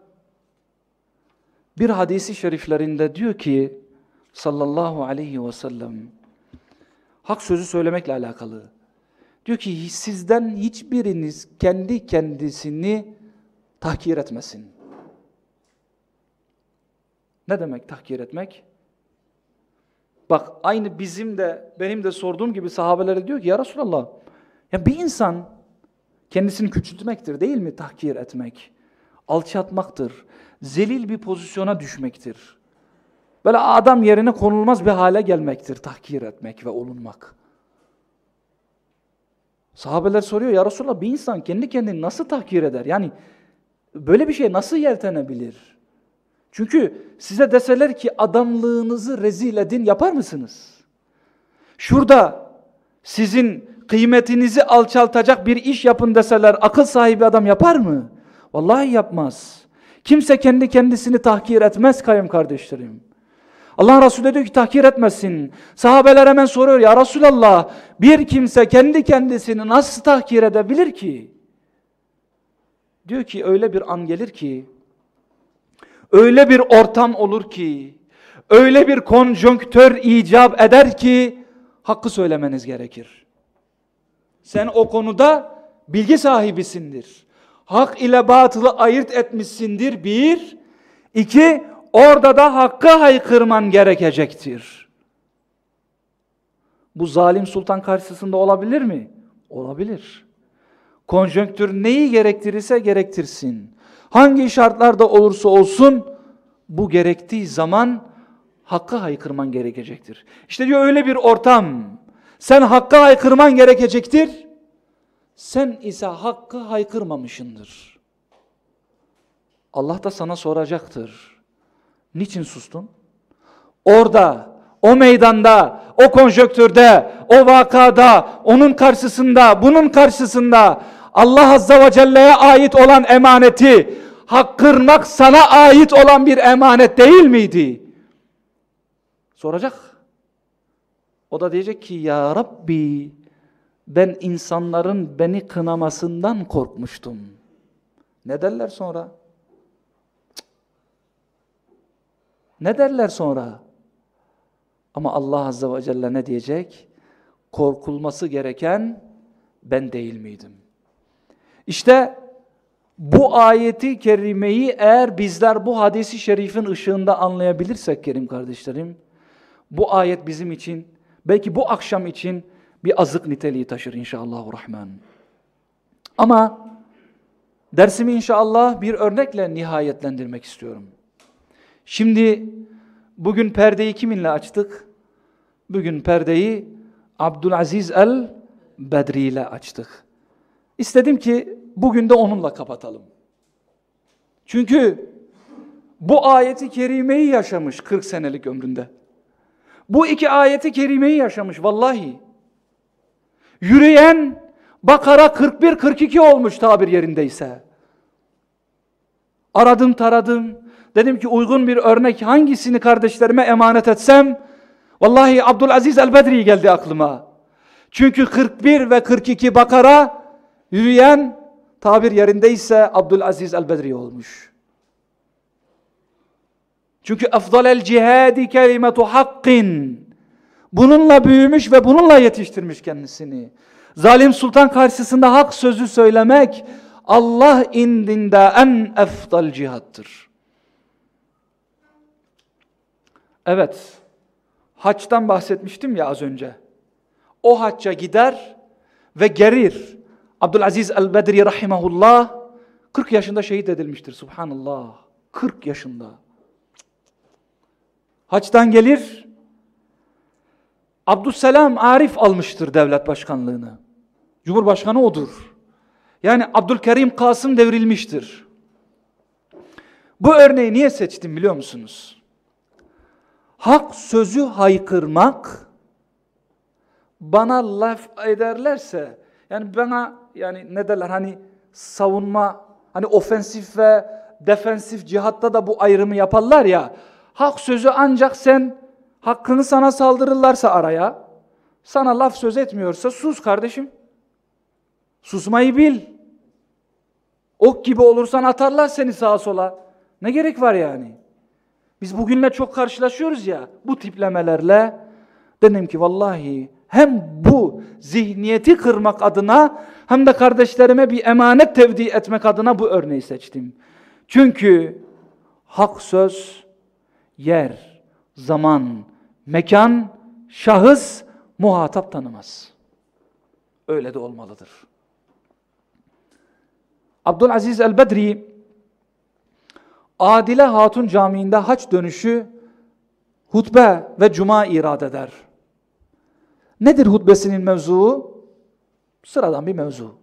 bir hadisi şeriflerinde diyor ki sallallahu aleyhi ve sellem hak sözü söylemekle alakalı. Diyor ki sizden hiçbiriniz kendi kendisini tahkir etmesin. Ne demek tahkir etmek? Bak aynı bizim de benim de sorduğum gibi sahabelere diyor ki ya Resulallah ya bir insan kendisini küçültmektir değil mi tahkir etmek? Alçatmaktır. Zelil bir pozisyona düşmektir. Böyle adam yerine konulmaz bir hale gelmektir tahkir etmek ve olunmak. Sahabeler soruyor ya Resulallah bir insan kendi kendini nasıl tahkir eder? Yani böyle bir şey nasıl yeltenebilir? Çünkü size deseler ki adamlığınızı rezil edin yapar mısınız? Şurada sizin kıymetinizi alçaltacak bir iş yapın deseler akıl sahibi adam yapar mı? Vallahi yapmaz. Kimse kendi kendisini tahkir etmez kayım kardeşlerim. Allah Resulü diyor ki tahkir etmesin. Sahabeler hemen soruyor ya Resulallah bir kimse kendi kendisini nasıl tahkir edebilir ki? Diyor ki öyle bir an gelir ki öyle bir ortam olur ki, öyle bir konjonktör icap eder ki hakkı söylemeniz gerekir. Sen o konuda bilgi sahibisindir. Hak ile batılı ayırt etmişsindir bir. iki orada da hakkı haykırman gerekecektir. Bu zalim sultan karşısında olabilir mi? Olabilir. Konjonktür neyi gerektirirse gerektirsin. Hangi şartlarda olursa olsun bu gerektiği zaman hakkı haykırman gerekecektir. İşte diyor öyle bir ortam. Sen hakkı haykırman gerekecektir. Sen ise hakkı haykırmamışındır. Allah da sana soracaktır. Niçin sustun? Orada, o meydanda, o konjöktürde, o vakada, onun karşısında, bunun karşısında Allah Azza ve Celle'ye ait olan emaneti hakkırmak sana ait olan bir emanet değil miydi? Soracak. O da diyecek ki ya Rabbi ben insanların beni kınamasından korkmuştum. Ne derler sonra? Ne derler sonra? Ama Allah Azze ve Celle ne diyecek? Korkulması gereken ben değil miydim? İşte bu ayeti kerimeyi eğer bizler bu hadisi şerifin ışığında anlayabilirsek kerim kardeşlerim, bu ayet bizim için, belki bu akşam için bir azık niteliği taşır inşallah rahman. Ama dersimi inşallah bir örnekle nihayetlendirmek istiyorum. Şimdi bugün perdeyi kiminle açtık? Bugün perdeyi Abdülaziz el-Bedri ile açtık. İstedim ki bugün de onunla kapatalım. Çünkü bu ayeti kerimeyi yaşamış 40 senelik ömründe. Bu iki ayeti kerimeyi yaşamış vallahi. Yürüyen Bakara 41-42 olmuş tabir yerindeyse. Aradım taradım. Dedim ki uygun bir örnek hangisini kardeşlerime emanet etsem? Vallahi Abdülaziz el-Bedri geldi aklıma. Çünkü 41 ve 42 Bakara yürüyen tabir yerindeyse Abdülaziz el-Bedri olmuş. Çünkü el cihadi kelimetu hakkin. Bununla büyümüş ve bununla yetiştirmiş kendisini. Zalim sultan karşısında hak sözü söylemek Allah indinde en efdal cihattır. Evet, haçtan bahsetmiştim ya az önce. O hacca gider ve gerir. Abdülaziz el-Bedri rahimahullah 40 yaşında şehit edilmiştir subhanallah. 40 yaşında. Haçtan gelir. Abdüsselam Arif almıştır devlet başkanlığını. Cumhurbaşkanı odur. Yani Abdülkerim Kasım devrilmiştir. Bu örneği niye seçtim biliyor musunuz? Hak sözü haykırmak bana laf ederlerse yani bana yani ne derler hani savunma hani ofensif ve defensif cihatta da bu ayrımı yaparlar ya hak sözü ancak sen hakkını sana saldırırlarsa araya sana laf söz etmiyorsa sus kardeşim. Susmayı bil. Ok gibi olursan atarlar seni sağa sola. Ne gerek var yani? Biz bugünle çok karşılaşıyoruz ya bu tiplemelerle. Dedim ki vallahi hem bu zihniyeti kırmak adına hem de kardeşlerime bir emanet tevdi etmek adına bu örneği seçtim. Çünkü hak söz, yer, zaman, mekan, şahıs muhatap tanımaz. Öyle de olmalıdır. Abdülaziz el-Bedri Adile Hatun Camii'nde haç dönüşü hutbe ve cuma irad eder. Nedir hutbesinin mevzuu? Sıradan bir mevzu.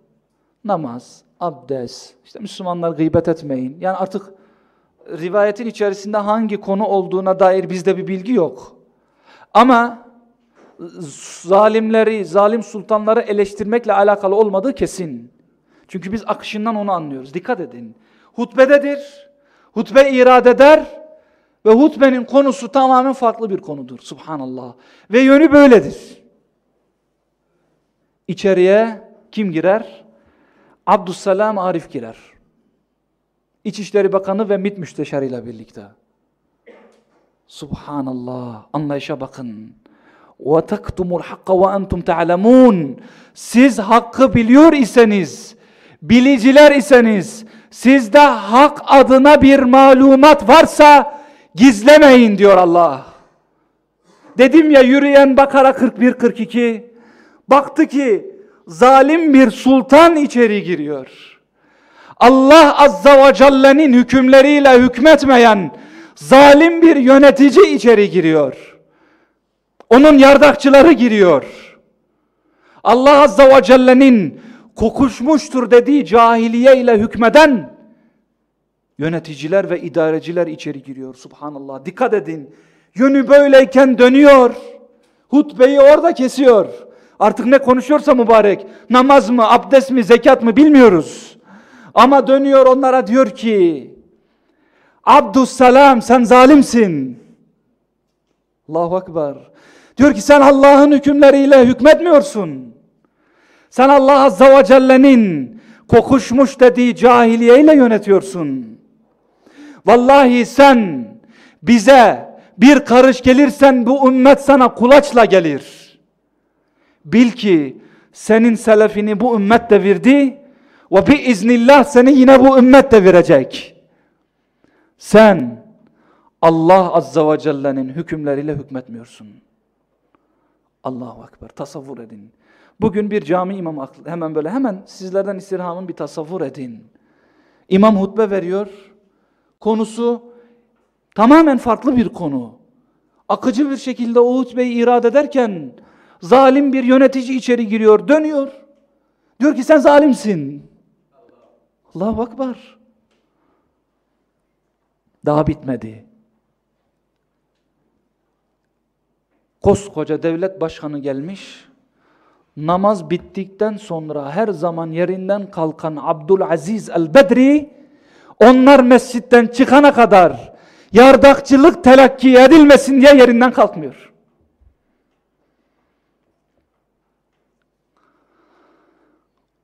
Namaz, abdest, işte Müslümanlar gıybet etmeyin. Yani artık rivayetin içerisinde hangi konu olduğuna dair bizde bir bilgi yok. Ama zalimleri, zalim sultanları eleştirmekle alakalı olmadığı kesin. Çünkü biz akışından onu anlıyoruz. Dikkat edin. Hutbededir. Hutbe irad eder ve hutbenin konusu tamamen farklı bir konudur. Subhanallah. Ve yönü böyledir. İçeriye kim girer? Abdüsselam Arif girer. İçişleri Bakanı ve MİT Müsteşarıyla birlikte. Subhanallah. Anlayışa bakın. وَتَكْتُمُ الْحَقَّ وَاَنْتُمْ تَعْلَمُونَ Siz hakkı biliyor iseniz, biliciler iseniz, sizde hak adına bir malumat varsa gizlemeyin diyor Allah. Dedim ya yürüyen Bakara 41-42, baktı ki zalim bir sultan içeri giriyor. Allah Azza ve Celle'nin hükümleriyle hükmetmeyen zalim bir yönetici içeri giriyor. Onun yardakçıları giriyor. Allah Azza ve Celle'nin kokuşmuştur dediği cahiliye ile hükmeden yöneticiler ve idareciler içeri giriyor. Subhanallah. Dikkat edin. Yönü böyleyken dönüyor. Hutbeyi orada kesiyor. Artık ne konuşuyorsa mübarek. Namaz mı, abdest mi, zekat mı bilmiyoruz. Ama dönüyor onlara diyor ki Abdüsselam sen zalimsin. Allahu Ekber. Diyor ki sen Allah'ın hükümleriyle hükmetmiyorsun. Sen Allah Azza ve Celle'nin kokuşmuş dediği cahiliyeyle yönetiyorsun. Vallahi sen bize bir karış gelirsen bu ümmet sana kulaçla gelir. Bil ki senin selefini bu ümmet devirdi ve bi iznillah seni yine bu ümmet devirecek. Sen Allah Azza ve Celle'nin hükümleriyle hükmetmiyorsun. Allahu Ekber. Tasavvur edin. Bugün bir cami imam hemen böyle hemen sizlerden istirhamın bir tasavvur edin. İmam hutbe veriyor. Konusu tamamen farklı bir konu. Akıcı bir şekilde o hutbeyi irad ederken zalim bir yönetici içeri giriyor, dönüyor. Diyor ki sen zalimsin. Allahu Ekber. Daha bitmedi. Koskoca devlet başkanı gelmiş. Namaz bittikten sonra her zaman yerinden kalkan Abdülaziz el-Bedri onlar mescitten çıkana kadar yardakçılık telakki edilmesin diye yerinden kalkmıyor.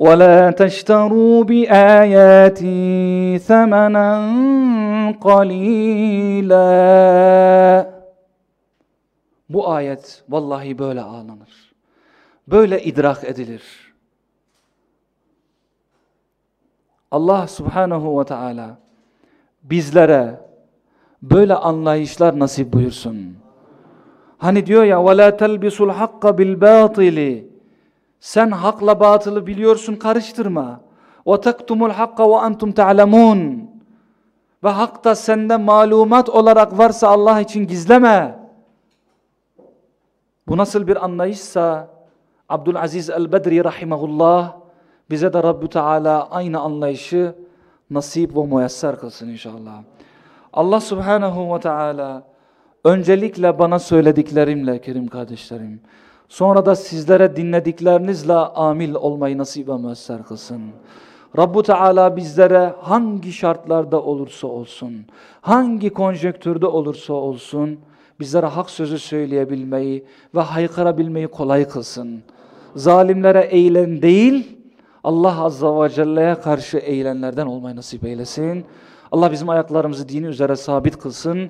وَلَا تَشْتَرُوا بِآيَاتِي ثَمَنًا قَلِيلًا Bu ayet vallahi böyle ağlanır. Böyle idrak edilir. Allah subhanahu ve teala bizlere böyle anlayışlar nasip buyursun. Hani diyor ya وَلَا تَلْبِسُ الْحَقَّ بِالْبَاطِلِ Sen hakla batılı biliyorsun karıştırma. وَتَكْتُمُ الْحَقَّ وَاَنْتُمْ تَعْلَمُونَ Ve hakta sende malumat olarak varsa Allah için gizleme. Bu nasıl bir anlayışsa Abdülaziz el-Bedri rahimahullah bize de Rabbü Teala aynı anlayışı nasip ve müyesser kılsın inşallah. Allah Subhanahu ve Teala öncelikle bana söylediklerimle kerim kardeşlerim, sonra da sizlere dinlediklerinizle amil olmayı nasip ve müyesser kılsın. Rabbu Teala bizlere hangi şartlarda olursa olsun, hangi konjektürde olursa olsun, bizlere hak sözü söyleyebilmeyi ve haykırabilmeyi kolay kılsın. Zalimlere eğilen değil, Allah Azza ve Celle'ye karşı eğilenlerden olmayı nasip eylesin. Allah bizim ayaklarımızı dini üzere sabit kılsın.